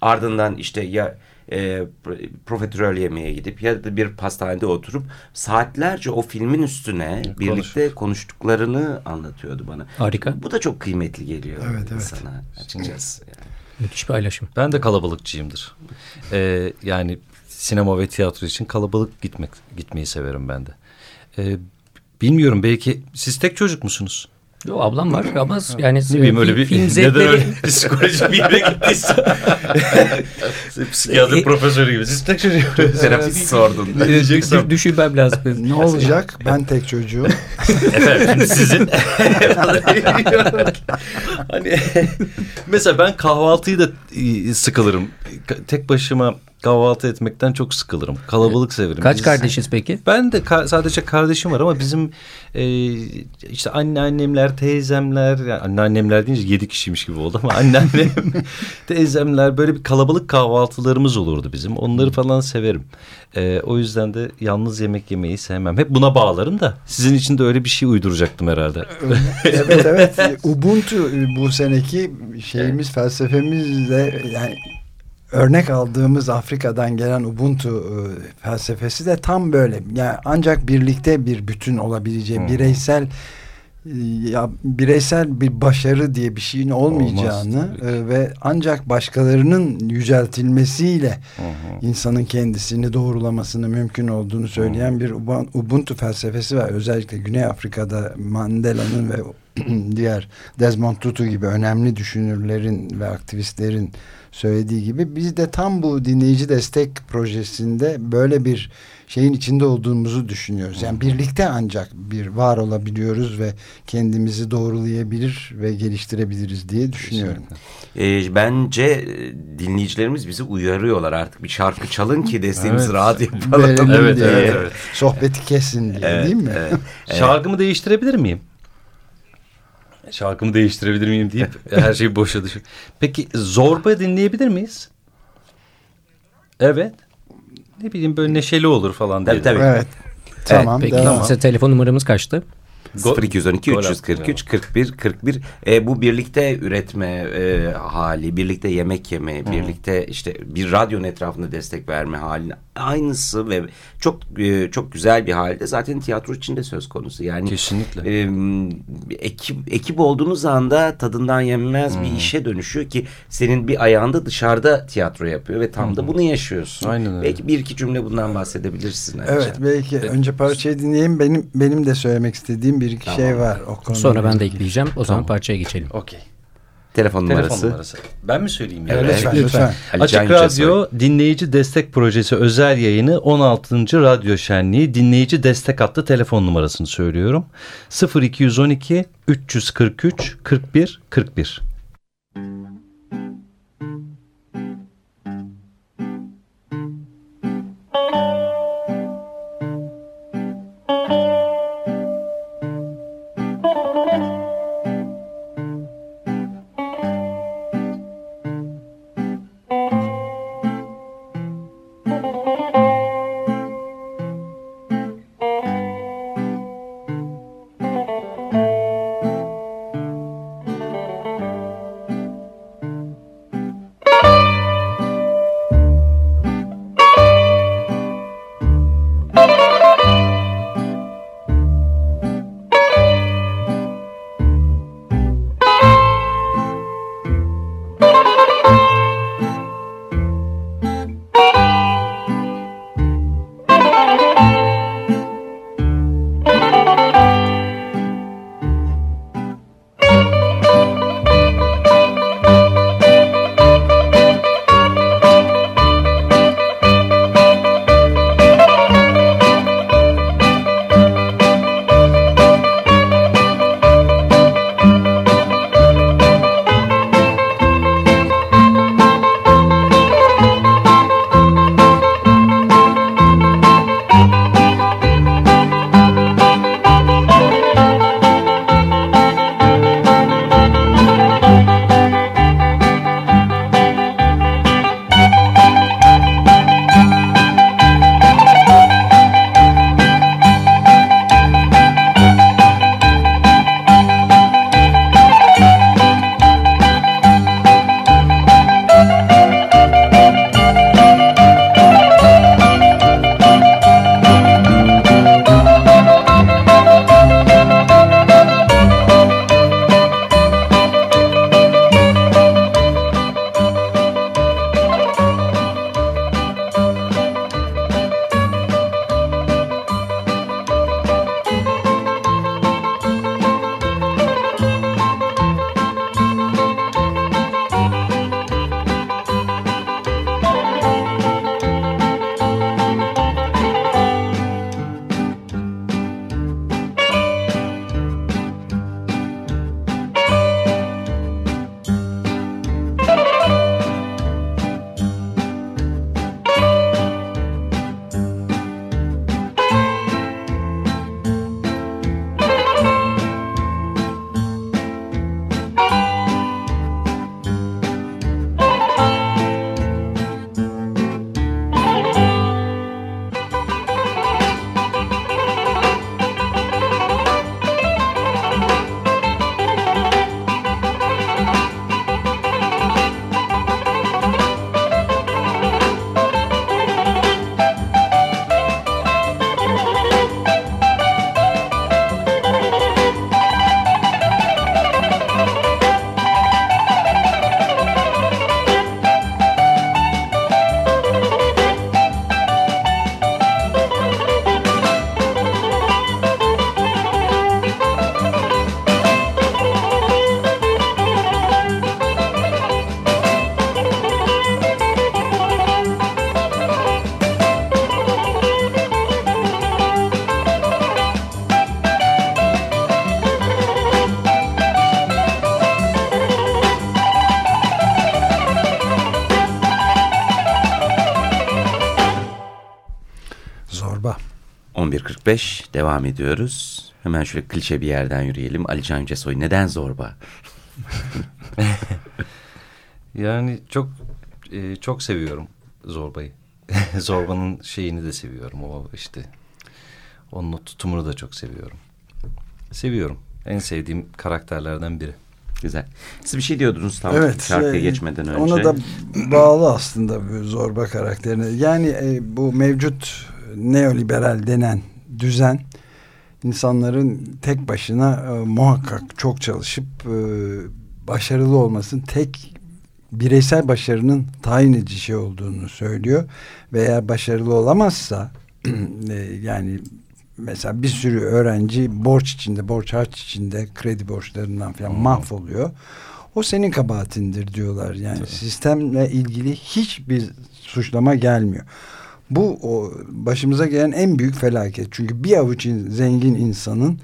ardından işte ya e, pro- profiterol yemeğe gidip ya da bir pastanede oturup saatlerce o filmin üstüne birlikte konuştuklarını anlatıyordu bana. Harika. Bu da çok kıymetli geliyor Evet, evet. insana açıkçası. Yani. Müthiş paylaşım. Ben de kalabalıkçıyımdır. Ee, yani sinema ve tiyatro için kalabalık gitmek gitmeyi severim ben de. Ee, bilmiyorum belki siz tek çocuk musunuz? Yo, ablam var ama yani Ne bileyim öyle bir film neden zevkleri öyle psikoloji bir yere gittiyse. Psikiyatri profesörü gibi. Siz tek çocuk Terapist sordun. Ne diyeceksem. düşünmem lazım. Ne olacak? Ben tek çocuğum. Efendim sizin hani mesela ben kahvaltıyı da e, sıkılırım. Tek başıma kahvaltı etmekten çok sıkılırım. Kalabalık severim. Kaç Biz- kardeşiz peki? Ben de ka- sadece kardeşim var ama bizim e, işte anneannemler, teyzemler, yani anneannemler deyince yedi kişiymiş gibi oldu ama anneannem, teyzemler böyle bir kalabalık kahvaltılarımız olurdu bizim. Onları falan severim. E, o yüzden de yalnız yemek yemeyi sevmem. Hep buna bağlarım da sizin için de öyle bir şey uyduracaktım herhalde. evet evet. Ubuntu bu seneki şeyimiz felsefemizle yani örnek aldığımız Afrika'dan gelen Ubuntu e, felsefesi de tam böyle. Yani ancak birlikte bir bütün olabileceği bireysel e, ya bireysel bir başarı diye bir şeyin olmayacağını tabii e, ve ancak başkalarının yüceltilmesiyle insanın kendisini doğrulamasını mümkün olduğunu söyleyen bir Uban- Ubuntu felsefesi var. Özellikle Güney Afrika'da Mandela'nın ve diğer Desmond Tutu gibi önemli düşünürlerin ve aktivistlerin söylediği gibi biz de tam bu dinleyici destek projesinde böyle bir şeyin içinde olduğumuzu düşünüyoruz. Yani birlikte ancak bir var olabiliyoruz ve kendimizi doğrulayabilir ve geliştirebiliriz diye düşünüyorum. E, bence dinleyicilerimiz bizi uyarıyorlar artık bir şarkı çalın ki desteğimizi Evet. rahat yapalım. Verelim Evet, diye. evet, evet. Sohbeti kesin diye Evet, değil mi? evet. Şarkımı değiştirebilir miyim? Şarkımı değiştirebilir miyim deyip her şeyi boşa düşün. Peki Zorba dinleyebilir miyiz? Evet. Ne bileyim böyle neşeli olur falan diye. Tabii tabii. Evet. Tamam. Peki devam. size telefon numaramız kaçtı? Go- 0212 Gol 343 41 41 e, bu birlikte üretme e, hali, birlikte yemek yeme, birlikte işte bir radyonun etrafında destek verme hali aynısı ve çok e, çok güzel bir halde zaten tiyatro içinde söz konusu. Yani Kesinlikle. e, ekip ekip olduğunuz anda tadından yenmez bir işe dönüşüyor ki senin bir ayağında dışarıda tiyatro yapıyor ve tam da bunu yaşıyorsun. Aynen öyle. Belki bir iki cümle bundan bahsedebilirsin. Ayça. Evet belki önce parçayı dinleyelim. Benim benim de söylemek istediğim bir iki Tamam. şey var o konuda. Sonra ben de ekleyeceğim. O zaman parçaya geçelim. Okey. Telefon Telefon numarası. numarası. Ben mi söyleyeyim? ya? Evet. Lütfen lütfen. Can Açık. Radyo Dinleyici Destek Projesi özel yayını 16. Radyo Şenliği Dinleyici Destek Hattı telefon numarasını söylüyorum. 0212 343 41 41. 11.45 devam ediyoruz. Hemen şöyle klişe bir yerden yürüyelim. Ali Can Yücesoy neden zorba? yani çok e, çok seviyorum Zorba'yı. Zorba'nın şeyini de seviyorum. O işte onun tutumunu da çok seviyorum. Seviyorum. En sevdiğim karakterlerden biri. Güzel. Siz bir şey diyordunuz tam evet, şarkıya şey, geçmeden önce. Ona da bağlı aslında bu zorba karakterine. Yani e, bu mevcut neoliberal denen düzen insanların tek başına e, muhakkak çok çalışıp e, başarılı olmasın tek bireysel başarının tayin edici şey olduğunu söylüyor ve eğer başarılı olamazsa e, yani mesela bir sürü öğrenci borç içinde, borç harç içinde kredi borçlarından falan hmm. mahvoluyor. O senin kabahatindir diyorlar. Yani Tabii. sistemle ilgili hiçbir suçlama gelmiyor. Bu o başımıza gelen en büyük felaket. Çünkü bir avuç zengin insanın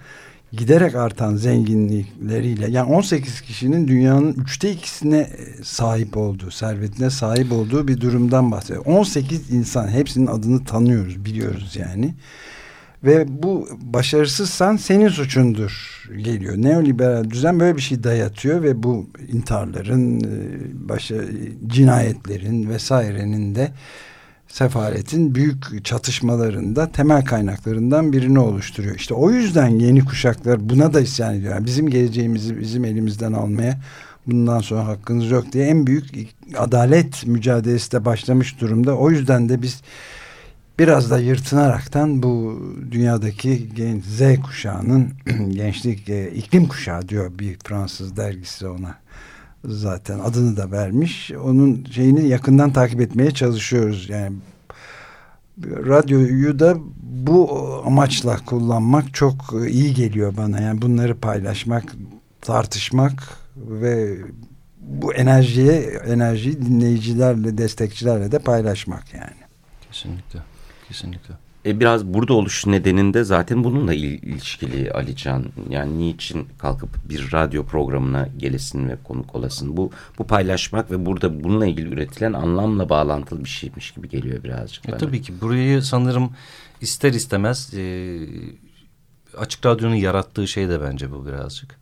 giderek artan zenginlikleriyle yani 18 kişinin dünyanın üçte ikisine e, sahip olduğu, servetine sahip olduğu bir durumdan bahsediyor. 18 insan hepsinin adını tanıyoruz, biliyoruz yani. Ve bu başarısızsan senin suçundur geliyor. Neoliberal düzen böyle bir şey dayatıyor ve bu intiharların, e, başa, cinayetlerin vesairenin de sefaletin büyük çatışmalarında temel kaynaklarından birini oluşturuyor. İşte o yüzden yeni kuşaklar buna da isyan ediyor. Yani bizim geleceğimizi bizim elimizden almaya bundan sonra hakkınız yok diye en büyük adalet mücadelesi de başlamış durumda. O yüzden de biz biraz da yırtınaraktan bu dünyadaki genç Z kuşağının gençlik e, iklim kuşağı diyor bir Fransız dergisi ona zaten adını da vermiş. Onun şeyini yakından takip etmeye çalışıyoruz. Yani radyoyu da bu amaçla kullanmak çok iyi geliyor bana. Yani bunları paylaşmak, tartışmak ve bu enerjiye enerjiyi dinleyicilerle, destekçilerle de paylaşmak yani. Kesinlikle. Kesinlikle. E, biraz burada oluş nedeninde zaten bununla il ilişkili Alican. Yani niçin kalkıp bir radyo programına gelesin ve konuk olasın. Bu bu paylaşmak ve burada bununla ilgili üretilen anlamla bağlantılı bir şeymiş gibi geliyor birazcık. E, tabii ki burayı sanırım ister istemez e, Açık Radyo'nun yarattığı şey de bence bu birazcık.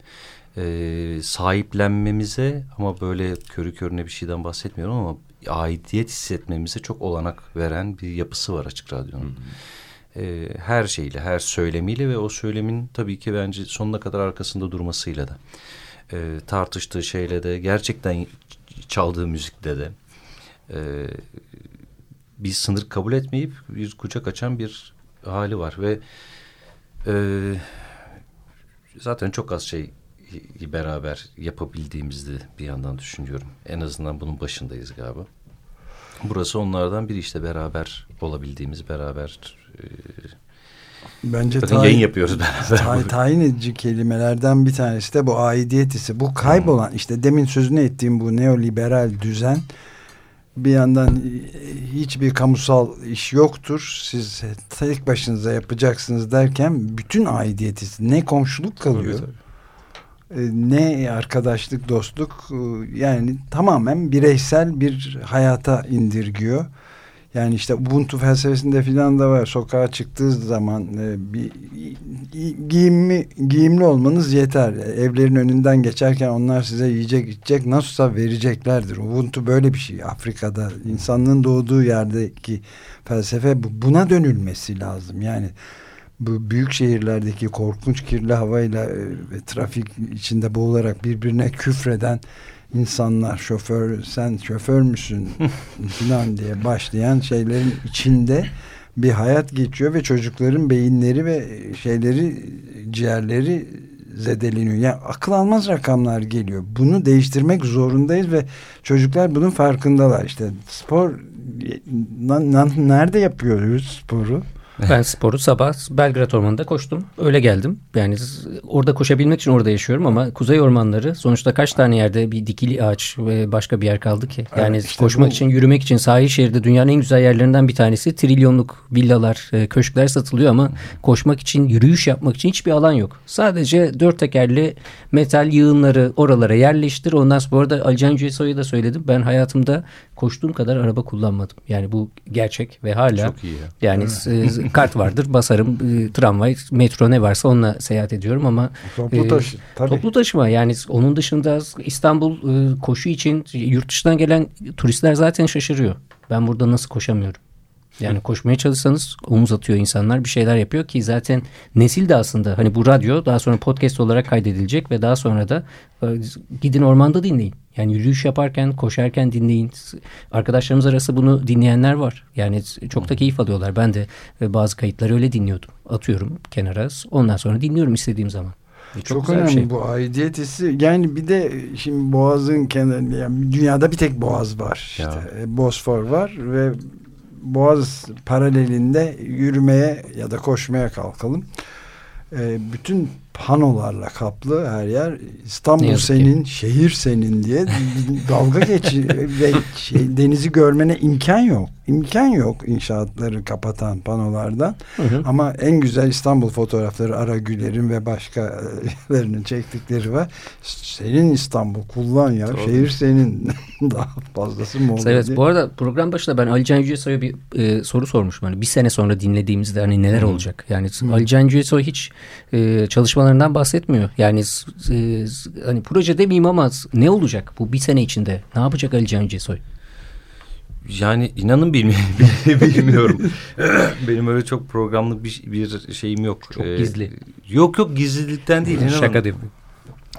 E, sahiplenmemize ama böyle körü körüne bir şeyden bahsetmiyorum ama aidiyet hissetmemize çok olanak veren bir yapısı var Açık Radyo'nun. E, her şeyle, her söylemiyle ve o söylemin tabii ki bence sonuna kadar arkasında durmasıyla da. E, tartıştığı şeyle de, gerçekten çaldığı müzikle de. E, bir sınır kabul etmeyip bir kucak açan bir hali var ve e, zaten çok az şey beraber yapabildiğimizi bir yandan düşünüyorum. En azından bunun başındayız galiba. Burası onlardan biri işte beraber olabildiğimiz, beraber e, Bence Bakın tayin, yayın yapıyoruz beraber. Tay, tayin edici kelimelerden bir tanesi de bu aidiyet hissi. Bu kaybolan hmm. işte demin sözünü ettiğim bu neoliberal düzen bir yandan hiçbir kamusal iş yoktur. Siz tek başınıza yapacaksınız derken bütün aidiyet hissi ne komşuluk kalıyor. Tabii, tabii. E, ne arkadaşlık, dostluk e, yani tamamen bireysel bir hayata indirgiyor. Yani işte Ubuntu felsefesinde filan da var. Sokağa çıktığı zaman e, bir giyimli, giyimli olmanız yeter. Evlerin önünden geçerken onlar size yiyecek içecek nasılsa vereceklerdir. Ubuntu böyle bir şey. Afrika'da insanlığın doğduğu yerdeki felsefe buna dönülmesi lazım. Yani bu büyük şehirlerdeki korkunç kirli havayla e, ve trafik içinde boğularak birbirine küfreden insanlar şoför sen şoför müsün falan diye başlayan şeylerin içinde bir hayat geçiyor ve çocukların beyinleri ve şeyleri ciğerleri zedeleniyor. Yani akıl almaz rakamlar geliyor. Bunu değiştirmek zorundayız ve çocuklar bunun farkındalar. İşte spor nerede yapıyoruz sporu? Ben sporu sabah Belgrad Ormanı'nda koştum. Öyle geldim. Yani orada koşabilmek için orada yaşıyorum ama Kuzey Ormanları sonuçta kaç tane yerde bir dikili ağaç ve başka bir yer kaldı ki? Yani evet, işte koşmak bu... için, yürümek için sahil şehirde dünyanın en güzel yerlerinden bir tanesi. Trilyonluk villalar, e, köşkler satılıyor ama koşmak için, yürüyüş yapmak için hiçbir alan yok. Sadece dört tekerli metal yığınları oralara yerleştir. Ondan sonra da Alican Cücesoy'u da söyledim. Ben hayatımda koştuğum kadar araba kullanmadım. Yani bu gerçek ve hala Çok iyi yani kart vardır basarım e, tramvay metro ne varsa onunla seyahat ediyorum ama Toplu e, taşı. Tabii. Toplu taşıma yani onun dışında İstanbul e, koşu için yurt dışından gelen turistler zaten şaşırıyor. Ben burada nasıl koşamıyorum? Yani koşmaya çalışsanız omuz atıyor insanlar bir şeyler yapıyor ki zaten nesil de aslında hani bu radyo daha sonra podcast olarak kaydedilecek ve daha sonra da e, gidin ormanda dinleyin. Yani yürüyüş yaparken koşarken dinleyin. Arkadaşlarımız arası bunu dinleyenler var. Yani çok da keyif alıyorlar. Ben de e, bazı kayıtları öyle dinliyordum. Atıyorum kenara ondan sonra dinliyorum istediğim zaman. Çok, Çok, çok önemli şey. bu aidiyet hissi. Yani bir de şimdi Boğaz'ın kenarında yani dünyada bir tek Boğaz var. İşte. E, Bosfor var ve Boğaz paralelinde yürümeye ya da koşmaya kalkalım. E, bütün panolarla kaplı her yer İstanbul ki. senin, şehir senin diye dalga geçi ve şey, denizi görmene imkan yok. İmkan yok inşaatları kapatan panolardan. Hı hı. Ama en güzel İstanbul fotoğrafları Ara Güler'in ve başkalarının çektikleri var. Senin İstanbul kullan ya. Şehir senin. Daha fazlası mı olur? Evet diye. bu arada program başında ben Ali Can Yücesoy'a bir e, soru sormuşum. Hani bir sene sonra dinlediğimizde hani neler olacak? Yani Ali Can Yücesoy hiç e, çalışmalarından bahsetmiyor. Yani e, hani proje demeyeyim ama ne olacak bu bir sene içinde? Ne yapacak Ali Can Yücesoy? Yani inanın bilmi- bilmiyorum. Benim öyle çok programlık bir, bir şeyim yok. Çok Ee, gizli. Yok yok gizlilikten değil. inanın. Şaka değil.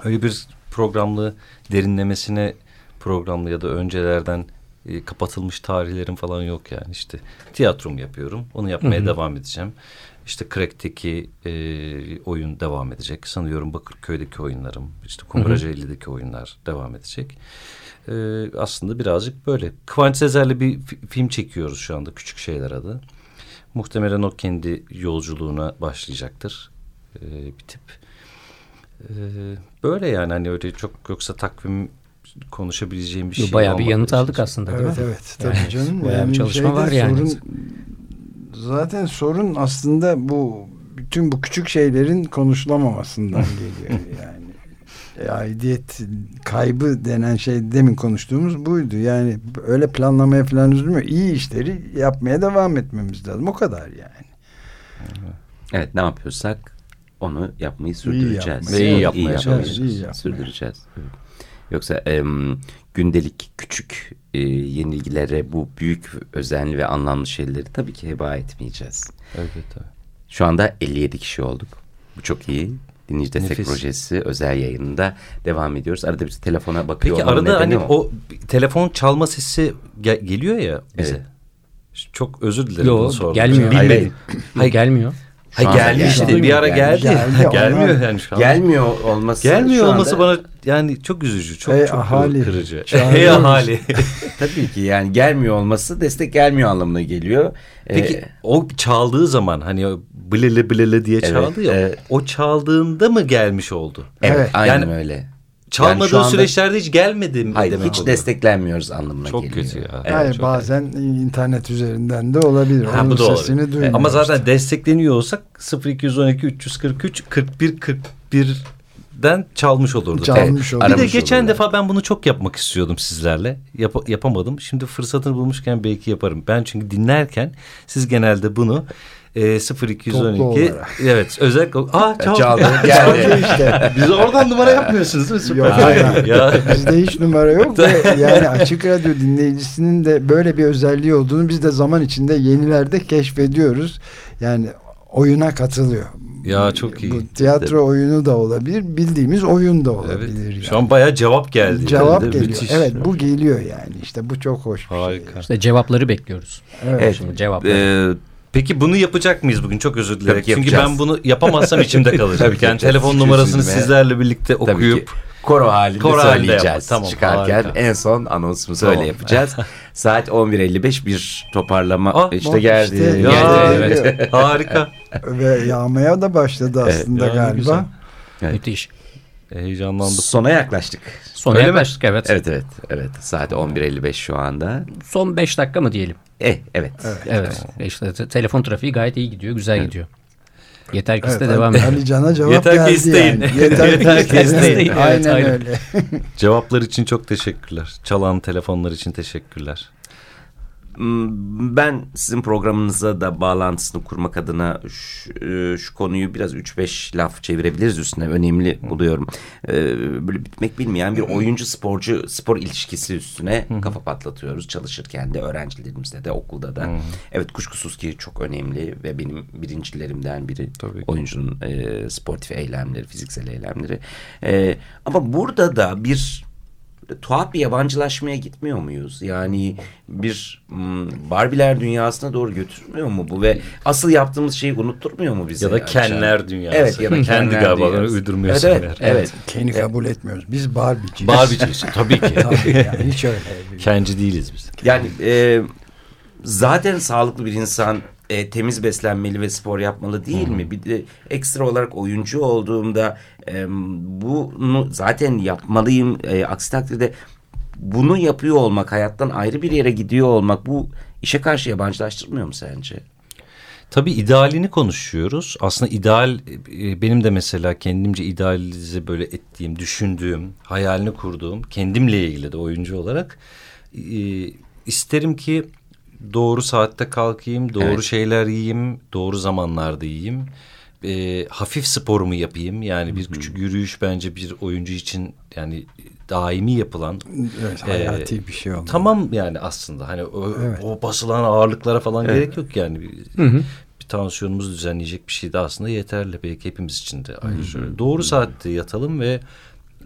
Öyle bir programlı derinlemesine programlı ya da öncelerden e, kapatılmış tarihlerim falan yok yani işte tiyatrom yapıyorum onu yapmaya Hı hı. devam edeceğim işte Crack'teki e, oyun devam edecek sanıyorum Bakırköy'deki oyunlarım işte Kumbraceli'deki oyunlar devam edecek E, aslında birazcık böyle Kıvanç Sezer'le bir fi- film çekiyoruz şu anda Küçük Şeyler adı muhtemelen o kendi yolculuğuna başlayacaktır e, bir tip ee, böyle yani hani öyle çok yoksa takvim konuşabileceğim bir şey Bayağı bir yanıt aldık aslında değil Evet mi? evet tabii Yani canım. bayağı bir çalışma şeyde var yani. Sorun, zaten sorun aslında bu bütün bu küçük şeylerin konuşulamamasından geliyor yani. E, aidiyet kaybı denen şey demin konuştuğumuz buydu. Yani öyle planlamaya falan üzülmüyor. İyi işleri yapmaya devam etmemiz lazım. O kadar yani. Evet ne yapıyorsak onu yapmayı sürdüreceğiz. yapmayı. Ve iyi yapmaya yapmayı çalışacağız. İyi yapmaya. Sürdüreceğiz. Evet. Yoksa em, gündelik küçük e, yenilgilere bu büyük özenli ve anlamlı şeyleri tabii ki heba etmeyeceğiz. Evet, evet. Şu anda 57 kişi olduk. Bu çok iyi. Dinleyici Destek Nefis. Projesi özel yayınında devam ediyoruz. Arada bir telefona bakıyor. Peki arada hani o telefon çalma sesi ge- geliyor ya bize. Evet. Çok özür dilerim Yok gelmiyor. için. Hayır, Bilmedim. Hayır, gelmiyor. Ha gelmişti bir ara geldi. Geldi, Gelmiyor yani şu an. Gelmiyor olması. Gelmiyor şu olması anda- bana yani çok üzücü, çok Ey çok ahali, kırıcı. Hey ahali. Tabii ki yani gelmiyor olması destek gelmiyor anlamına geliyor. Peki Ee, o çaldığı zaman hani o blili blili diye Evet, çaldı ya. evet. O çaldığında mı gelmiş oldu? evet, Evet. aynen Yani öyle. Çalmadığı Yani anda- süreçlerde hiç gelmedi mi? Hayır hiç oluyor? desteklenmiyoruz anlamına Çok geliyor. kötü ya. Evet, Hayır, çok- bazen internet üzerinden de olabilir. Ha, Onun bu da olabilir. sesini duymuyoruz. Ama zaten destekleniyor olsak 0212 343 41 41'den çalmış olurdu. Çalmış Bir olurdu. de Aramış geçen olurlar. defa ben bunu çok yapmak istiyordum sizlerle. Yap- yapamadım. Şimdi fırsatını bulmuşken belki yaparım. Ben çünkü dinlerken siz genelde bunu e, 0212 Toplu olarak. evet özellikle aa çaldı. Çaldı, geldi. Çaldı işte. Biz oradan numara yapmıyorsunuz değil mi? Süper. Yok, hayır. ya. Bizde hiç numara yok ve yani açık radyo dinleyicisinin de böyle bir özelliği olduğunu biz de zaman içinde yenilerde keşfediyoruz. Yani oyuna katılıyor. Ya çok iyi. Bu tiyatro oyunu da olabilir, bildiğimiz oyun da olabilir. Evet. yani. Şu an bayağı cevap geldi. Cevap Evet, geliyor. müthiş. Evet bu geliyor yani işte bu çok hoş. bir şey. Harika. İşte cevapları bekliyoruz. Evet. Evet. Şimdi cevapları. Ee, Peki bunu yapacak mıyız bugün? Çok özür dilerim. Çünkü yapacağız. ben bunu yapamazsam içimde kalacak. Tabii ki yani yapacağız. telefon numarasını sizlerle birlikte tabii okuyup ki koro halinde Koro halinde söyleyeceğiz. yapalım. Tamam, Çıkarken harika. en son anonsumuzu Tamam. öyle yapacağız. Saat 11.55 bir toparlama Ah, işte geldi. işte. geldi, Ya, evet. harika. Ve yağmaya da başladı Evet, aslında yani galiba. güzel. Evet. Müthiş. Heyecanlandım. Sona yaklaştık. Sona Öyle mi? yaklaştık evet. Evet evet evet saat 11.55 şu anda. Son 5 dakika mı diyelim? Eh evet. Evet. İşte te- telefon trafiği gayet iyi gidiyor. Güzel gidiyor. Yeter ki Evet, iste devam Ali, edelim. Ali Can'a cevap Yeter ki geldi isteyin. yani. Yeter, Yeter ki ki isteyin. Evet, aynen, aynen. öyle. Cevaplar için çok teşekkürler. Çalan telefonlar için teşekkürler. M, ben sizin programınıza da bağlantısını kurmak adına şu, e, şu konuyu biraz 3-5 laf çevirebiliriz üstüne. Önemli buluyorum. E, böyle bitmek bilmeyen bir oyuncu sporcu spor ilişkisi üstüne kafa patlatıyoruz. Çalışırken de öğrencilerimizde de okulda da. Evet kuşkusuz ki çok önemli ve benim birincilerimden biri Tabii ki. oyuncunun e, sportif eylemleri, fiziksel eylemleri. E, ama burada da bir tuhaf bir yabancılaşmaya gitmiyor muyuz? Yani bir hmm, Barbie'ler dünyasına doğru götürmüyor mu bu ve asıl yaptığımız şeyi unutturmuyor mu bize? Ya da Kenler dünyası. Evet ya da Kendi galiba dünyası. onu uydurmuyor evet, evet, evet. Ken'i kabul etmiyoruz. Biz Barbie'ciyiz. Barbie'ciyiz tabii ki. Tabii yani hiç öyle. Kenci değiliz biz. Yani e, zaten sağlıklı bir insan e, temiz beslenmeli ve spor yapmalı değil mi? Bir de ekstra olarak oyuncu olduğumda e, bunu zaten yapmalıyım. E, aksi takdirde bunu yapıyor olmak, hayattan ayrı bir yere gidiyor olmak bu işe karşı yabancılaştırmıyor mu sence? Tabii idealini konuşuyoruz. Aslında ideal e, benim de mesela kendimce idealize böyle ettiğim, düşündüğüm, hayalini kurduğum kendimle ilgili de oyuncu olarak e, isterim ki doğru saatte kalkayım, doğru Evet. şeyler yiyeyim, doğru zamanlarda yiyeyim. E, hafif sporumu yapayım. Yani bir küçük yürüyüş bence bir oyuncu için yani daimi yapılan Evet, hayati bir şey oldu. Tamam yani aslında hani o, Evet. o basılan ağırlıklara falan gerek yok yani. Bir, bir tansiyonumuzu düzenleyecek bir şey de aslında yeterli. Belki hepimiz için de ayrıca. öyle. Doğru saatte yatalım ve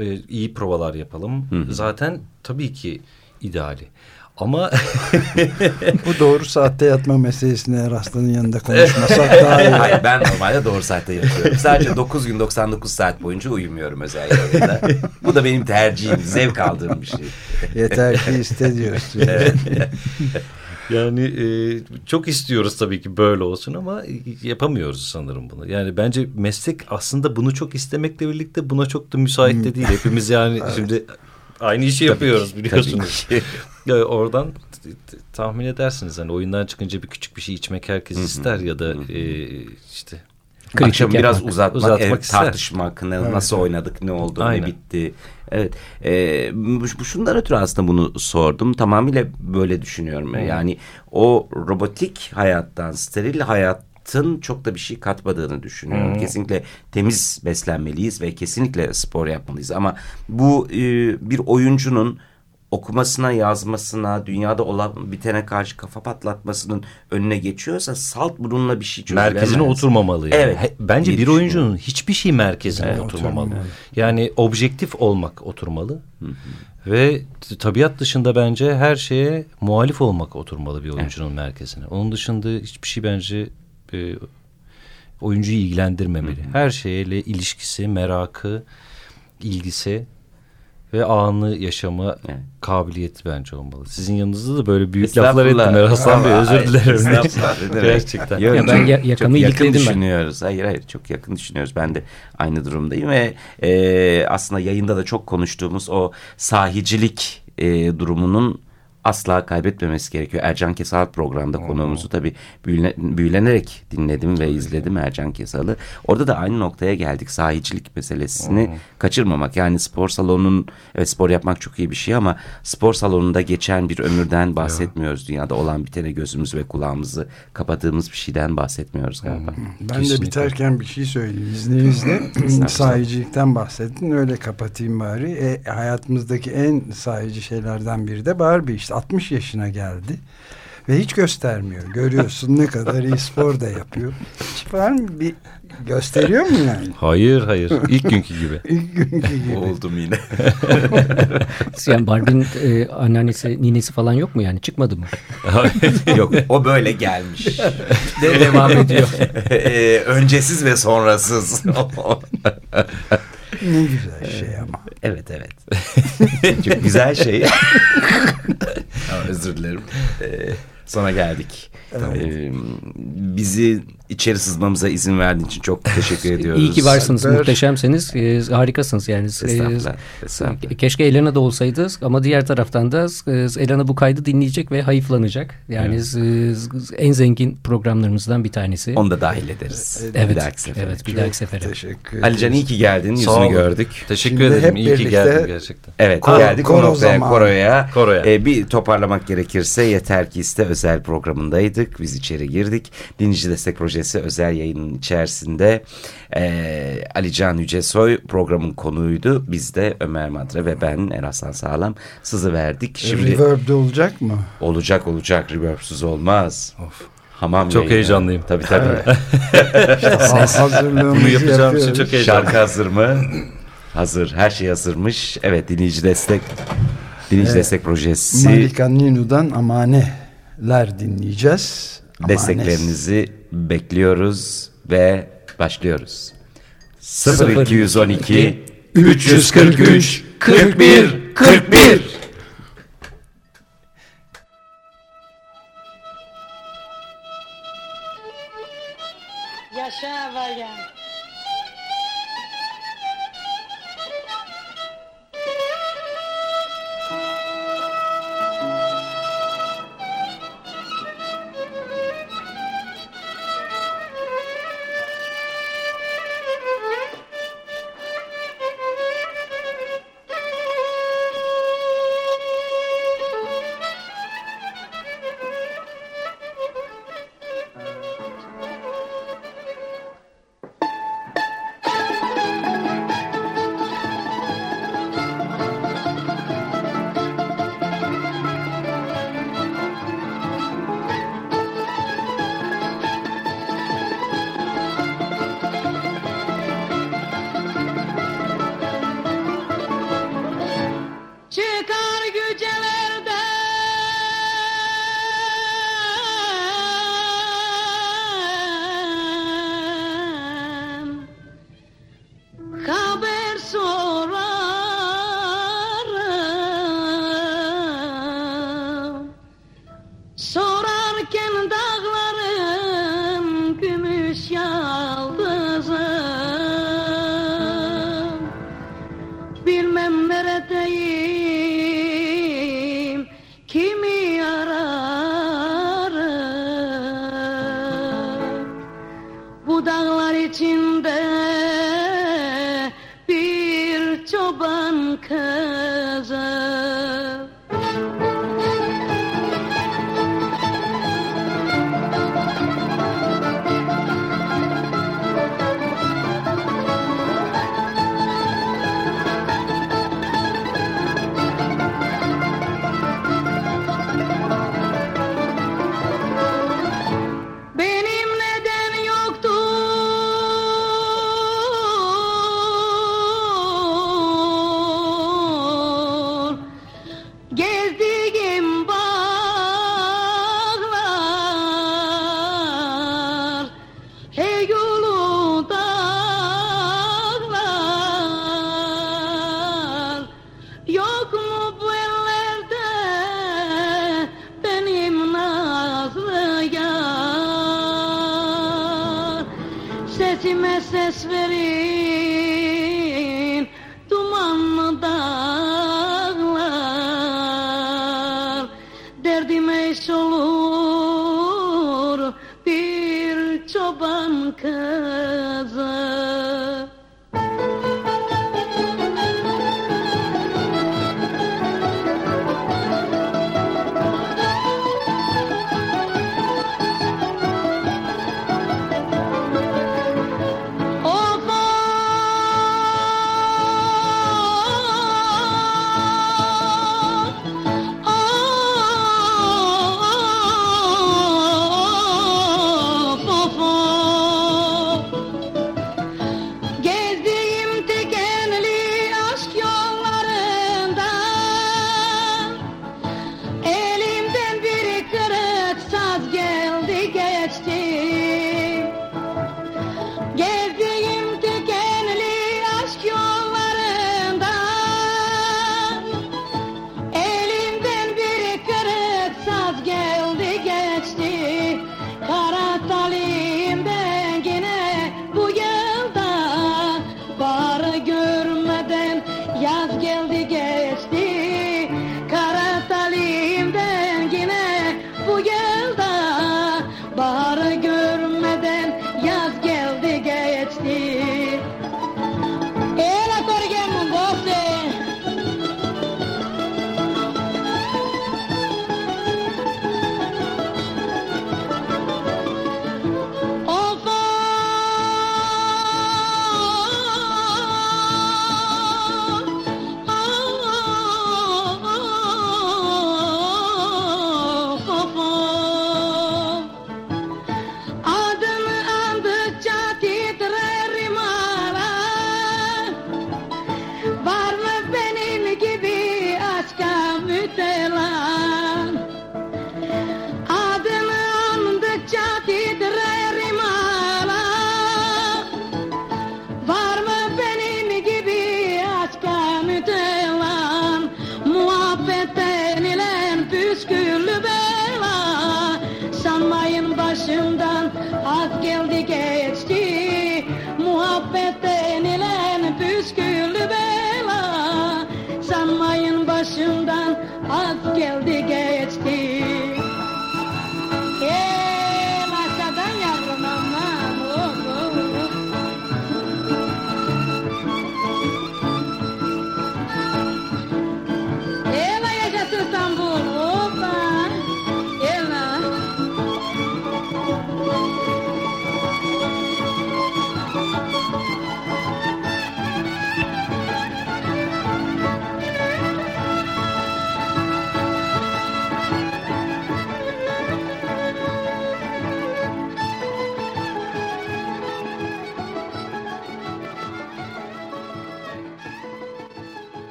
e, iyi provalar yapalım. Zaten tabii ki ideali. Ama Bu doğru saatte yatma meselesini Eraslan'ın yanında konuşmasak daha iyi. Hayır ben normalde doğru saatte yatıyorum. Sadece 9 gün 99 saat boyunca uyumuyorum özellikle. Bu da benim tercihim, zevk aldığım bir şey. Yeter ki iste diyorsun. yani e, çok istiyoruz tabii ki böyle olsun ama yapamıyoruz sanırım bunu. Yani bence meslek aslında bunu çok istemekle birlikte buna çok da müsait de değil. Hepimiz yani şimdi aynı işi yapıyoruz biliyorsunuz. Ya oradan tahmin edersiniz hani oyundan çıkınca bir küçük bir şey içmek herkes ister ya da e, işte Kritik Akşam biraz yapmak. uzatmak, Uzatmak evet, ister. tartışmak, ne, nasıl oynadık, ne oldu, Aynen. ne bitti. Evet, e, bu, bu şundan ötürü aslında bunu sordum. Tamamıyla böyle düşünüyorum. Yani o robotik hayattan, steril hayatın çok da bir şey katmadığını düşünüyorum. Kesinlikle temiz beslenmeliyiz ve kesinlikle spor yapmalıyız. Ama bu e, bir oyuncunun okumasına, yazmasına, dünyada olan bitene karşı kafa patlatmasının önüne geçiyorsa salt bununla bir şey çözülemez. merkezine oturmamalı. Yani. Evet. He- Bence bir oyuncunun hiçbir şey merkezine oturmamalı. Yani objektif olmak oturmalı. Ve tabiat dışında bence her şeye muhalif olmak oturmalı bir oyuncunun merkezine. Onun dışında hiçbir şey bence e, oyuncuyu ilgilendirmemeli. Her şeyle ilişkisi, merakı, ilgisi ve anı yaşama Evet. kabiliyeti bence olmalı. Sizin yanınızda da böyle büyük laflar Estağfurullah. Eraslan Bey özür dilerim. Gerçekten. Yok, Ya ben ya- yakamı çok yakın ilikledim ben. düşünüyoruz. Hayır hayır çok yakın düşünüyoruz. Ben de aynı durumdayım ve e, aslında yayında da çok konuştuğumuz o sahicilik e, durumunun asla kaybetmemesi gerekiyor. Ercan Kesal programda konuğumuzu tabii büyüle- büyülenerek dinledim ve izledim Ercan Kesal'ı. Orada da aynı noktaya geldik. Sahicilik meselesini kaçırmamak. Yani spor salonunun evet spor yapmak çok iyi bir şey ama spor salonunda geçen bir ömürden bahsetmiyoruz. Dünyada olan bitene gözümüzü ve kulağımızı kapadığımız bir şeyden bahsetmiyoruz galiba. Ben de Kesinlikle. biterken bir şey söyleyeyim izninizle. Sahicilikten bahsettin öyle kapatayım bari. E, hayatımızdaki en sahici şeylerden biri de Barbie işte 60 yaşına geldi. Ve hiç göstermiyor. Görüyorsun ne kadar iyi spor da yapıyor. Hiç mı bir gösteriyor mu yani? Hayır hayır. İlk günkü gibi. İlk günkü gibi. Oldum yine. Yani Barbie'nin e, anneannesi, ninesi falan yok mu yani? Çıkmadı mı? Yok o böyle gelmiş. De devam ediyor. Ee, öncesiz ve sonrasız. Ne güzel şey ama. evet evet. Çok güzel şey. Ama özür dilerim. Ee, sona geldik. Ee, bizi içeri sızmamıza izin verdiğin için çok teşekkür ediyoruz. İyi ki varsınız, Alper. muhteşemsiniz, e, harikasınız yani. Estağfurullah, E, estağfurullah. Keşke Elena da olsaydı ama diğer taraftan da e, Elena bu kaydı dinleyecek ve hayıflanacak. Yani e, en zengin programlarımızdan bir tanesi. Onu da dahil ederiz. evet, Bir dahaki sefere. evet, bir dahaki sefere. Teşekkür Alican iyi ki geldin. Sağ Yüzünü olun. gördük. Teşekkür Şimdi ederim. İyi ki geldin gerçekten. Evet Koro- geldik o koro noktaya zamanı. koroya. Koroya. Ee, bir toparlamak gerekirse yeter ki iste özel programındaydık. Biz içeri girdik. Dinleyici Destek Projesi özel yayının içerisinde e, Ali Can Yücesoy programın konuydu. Biz de Ömer Madre ve ben Eraslan Sağlam sızı verdik. Şimdi Reverb'de olacak mı? olacak olacak reverbsüz olmaz. Hamam Çok yayını. heyecanlıyım. Tabii tabii. Ha- Hazırlığımızı Bunu yapacağım için çok heyecanlıyım. Şarkı hazır mı? Hazır. Her şey hazırmış. Evet dinleyici destek dinleyici destek projesi Malika Ninu'dan Amaneler dinleyeceğiz. Amanes. desteklerinizi bekliyoruz ve başlıyoruz. 0212 0212 343 41 41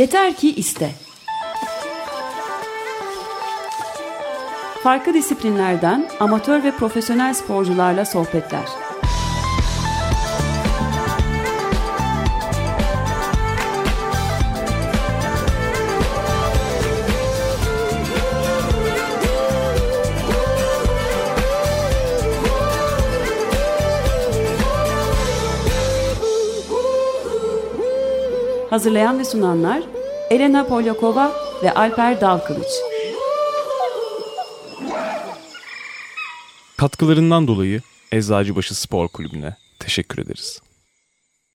Yeter ki iste. Farklı disiplinlerden amatör ve profesyonel sporcularla sohbetler. Hazırlayan ve sunanlar Elena Polyakova ve Alper Dalkılıç. Katkılarından dolayı Eczacıbaşı Spor Kulübü'ne teşekkür ederiz.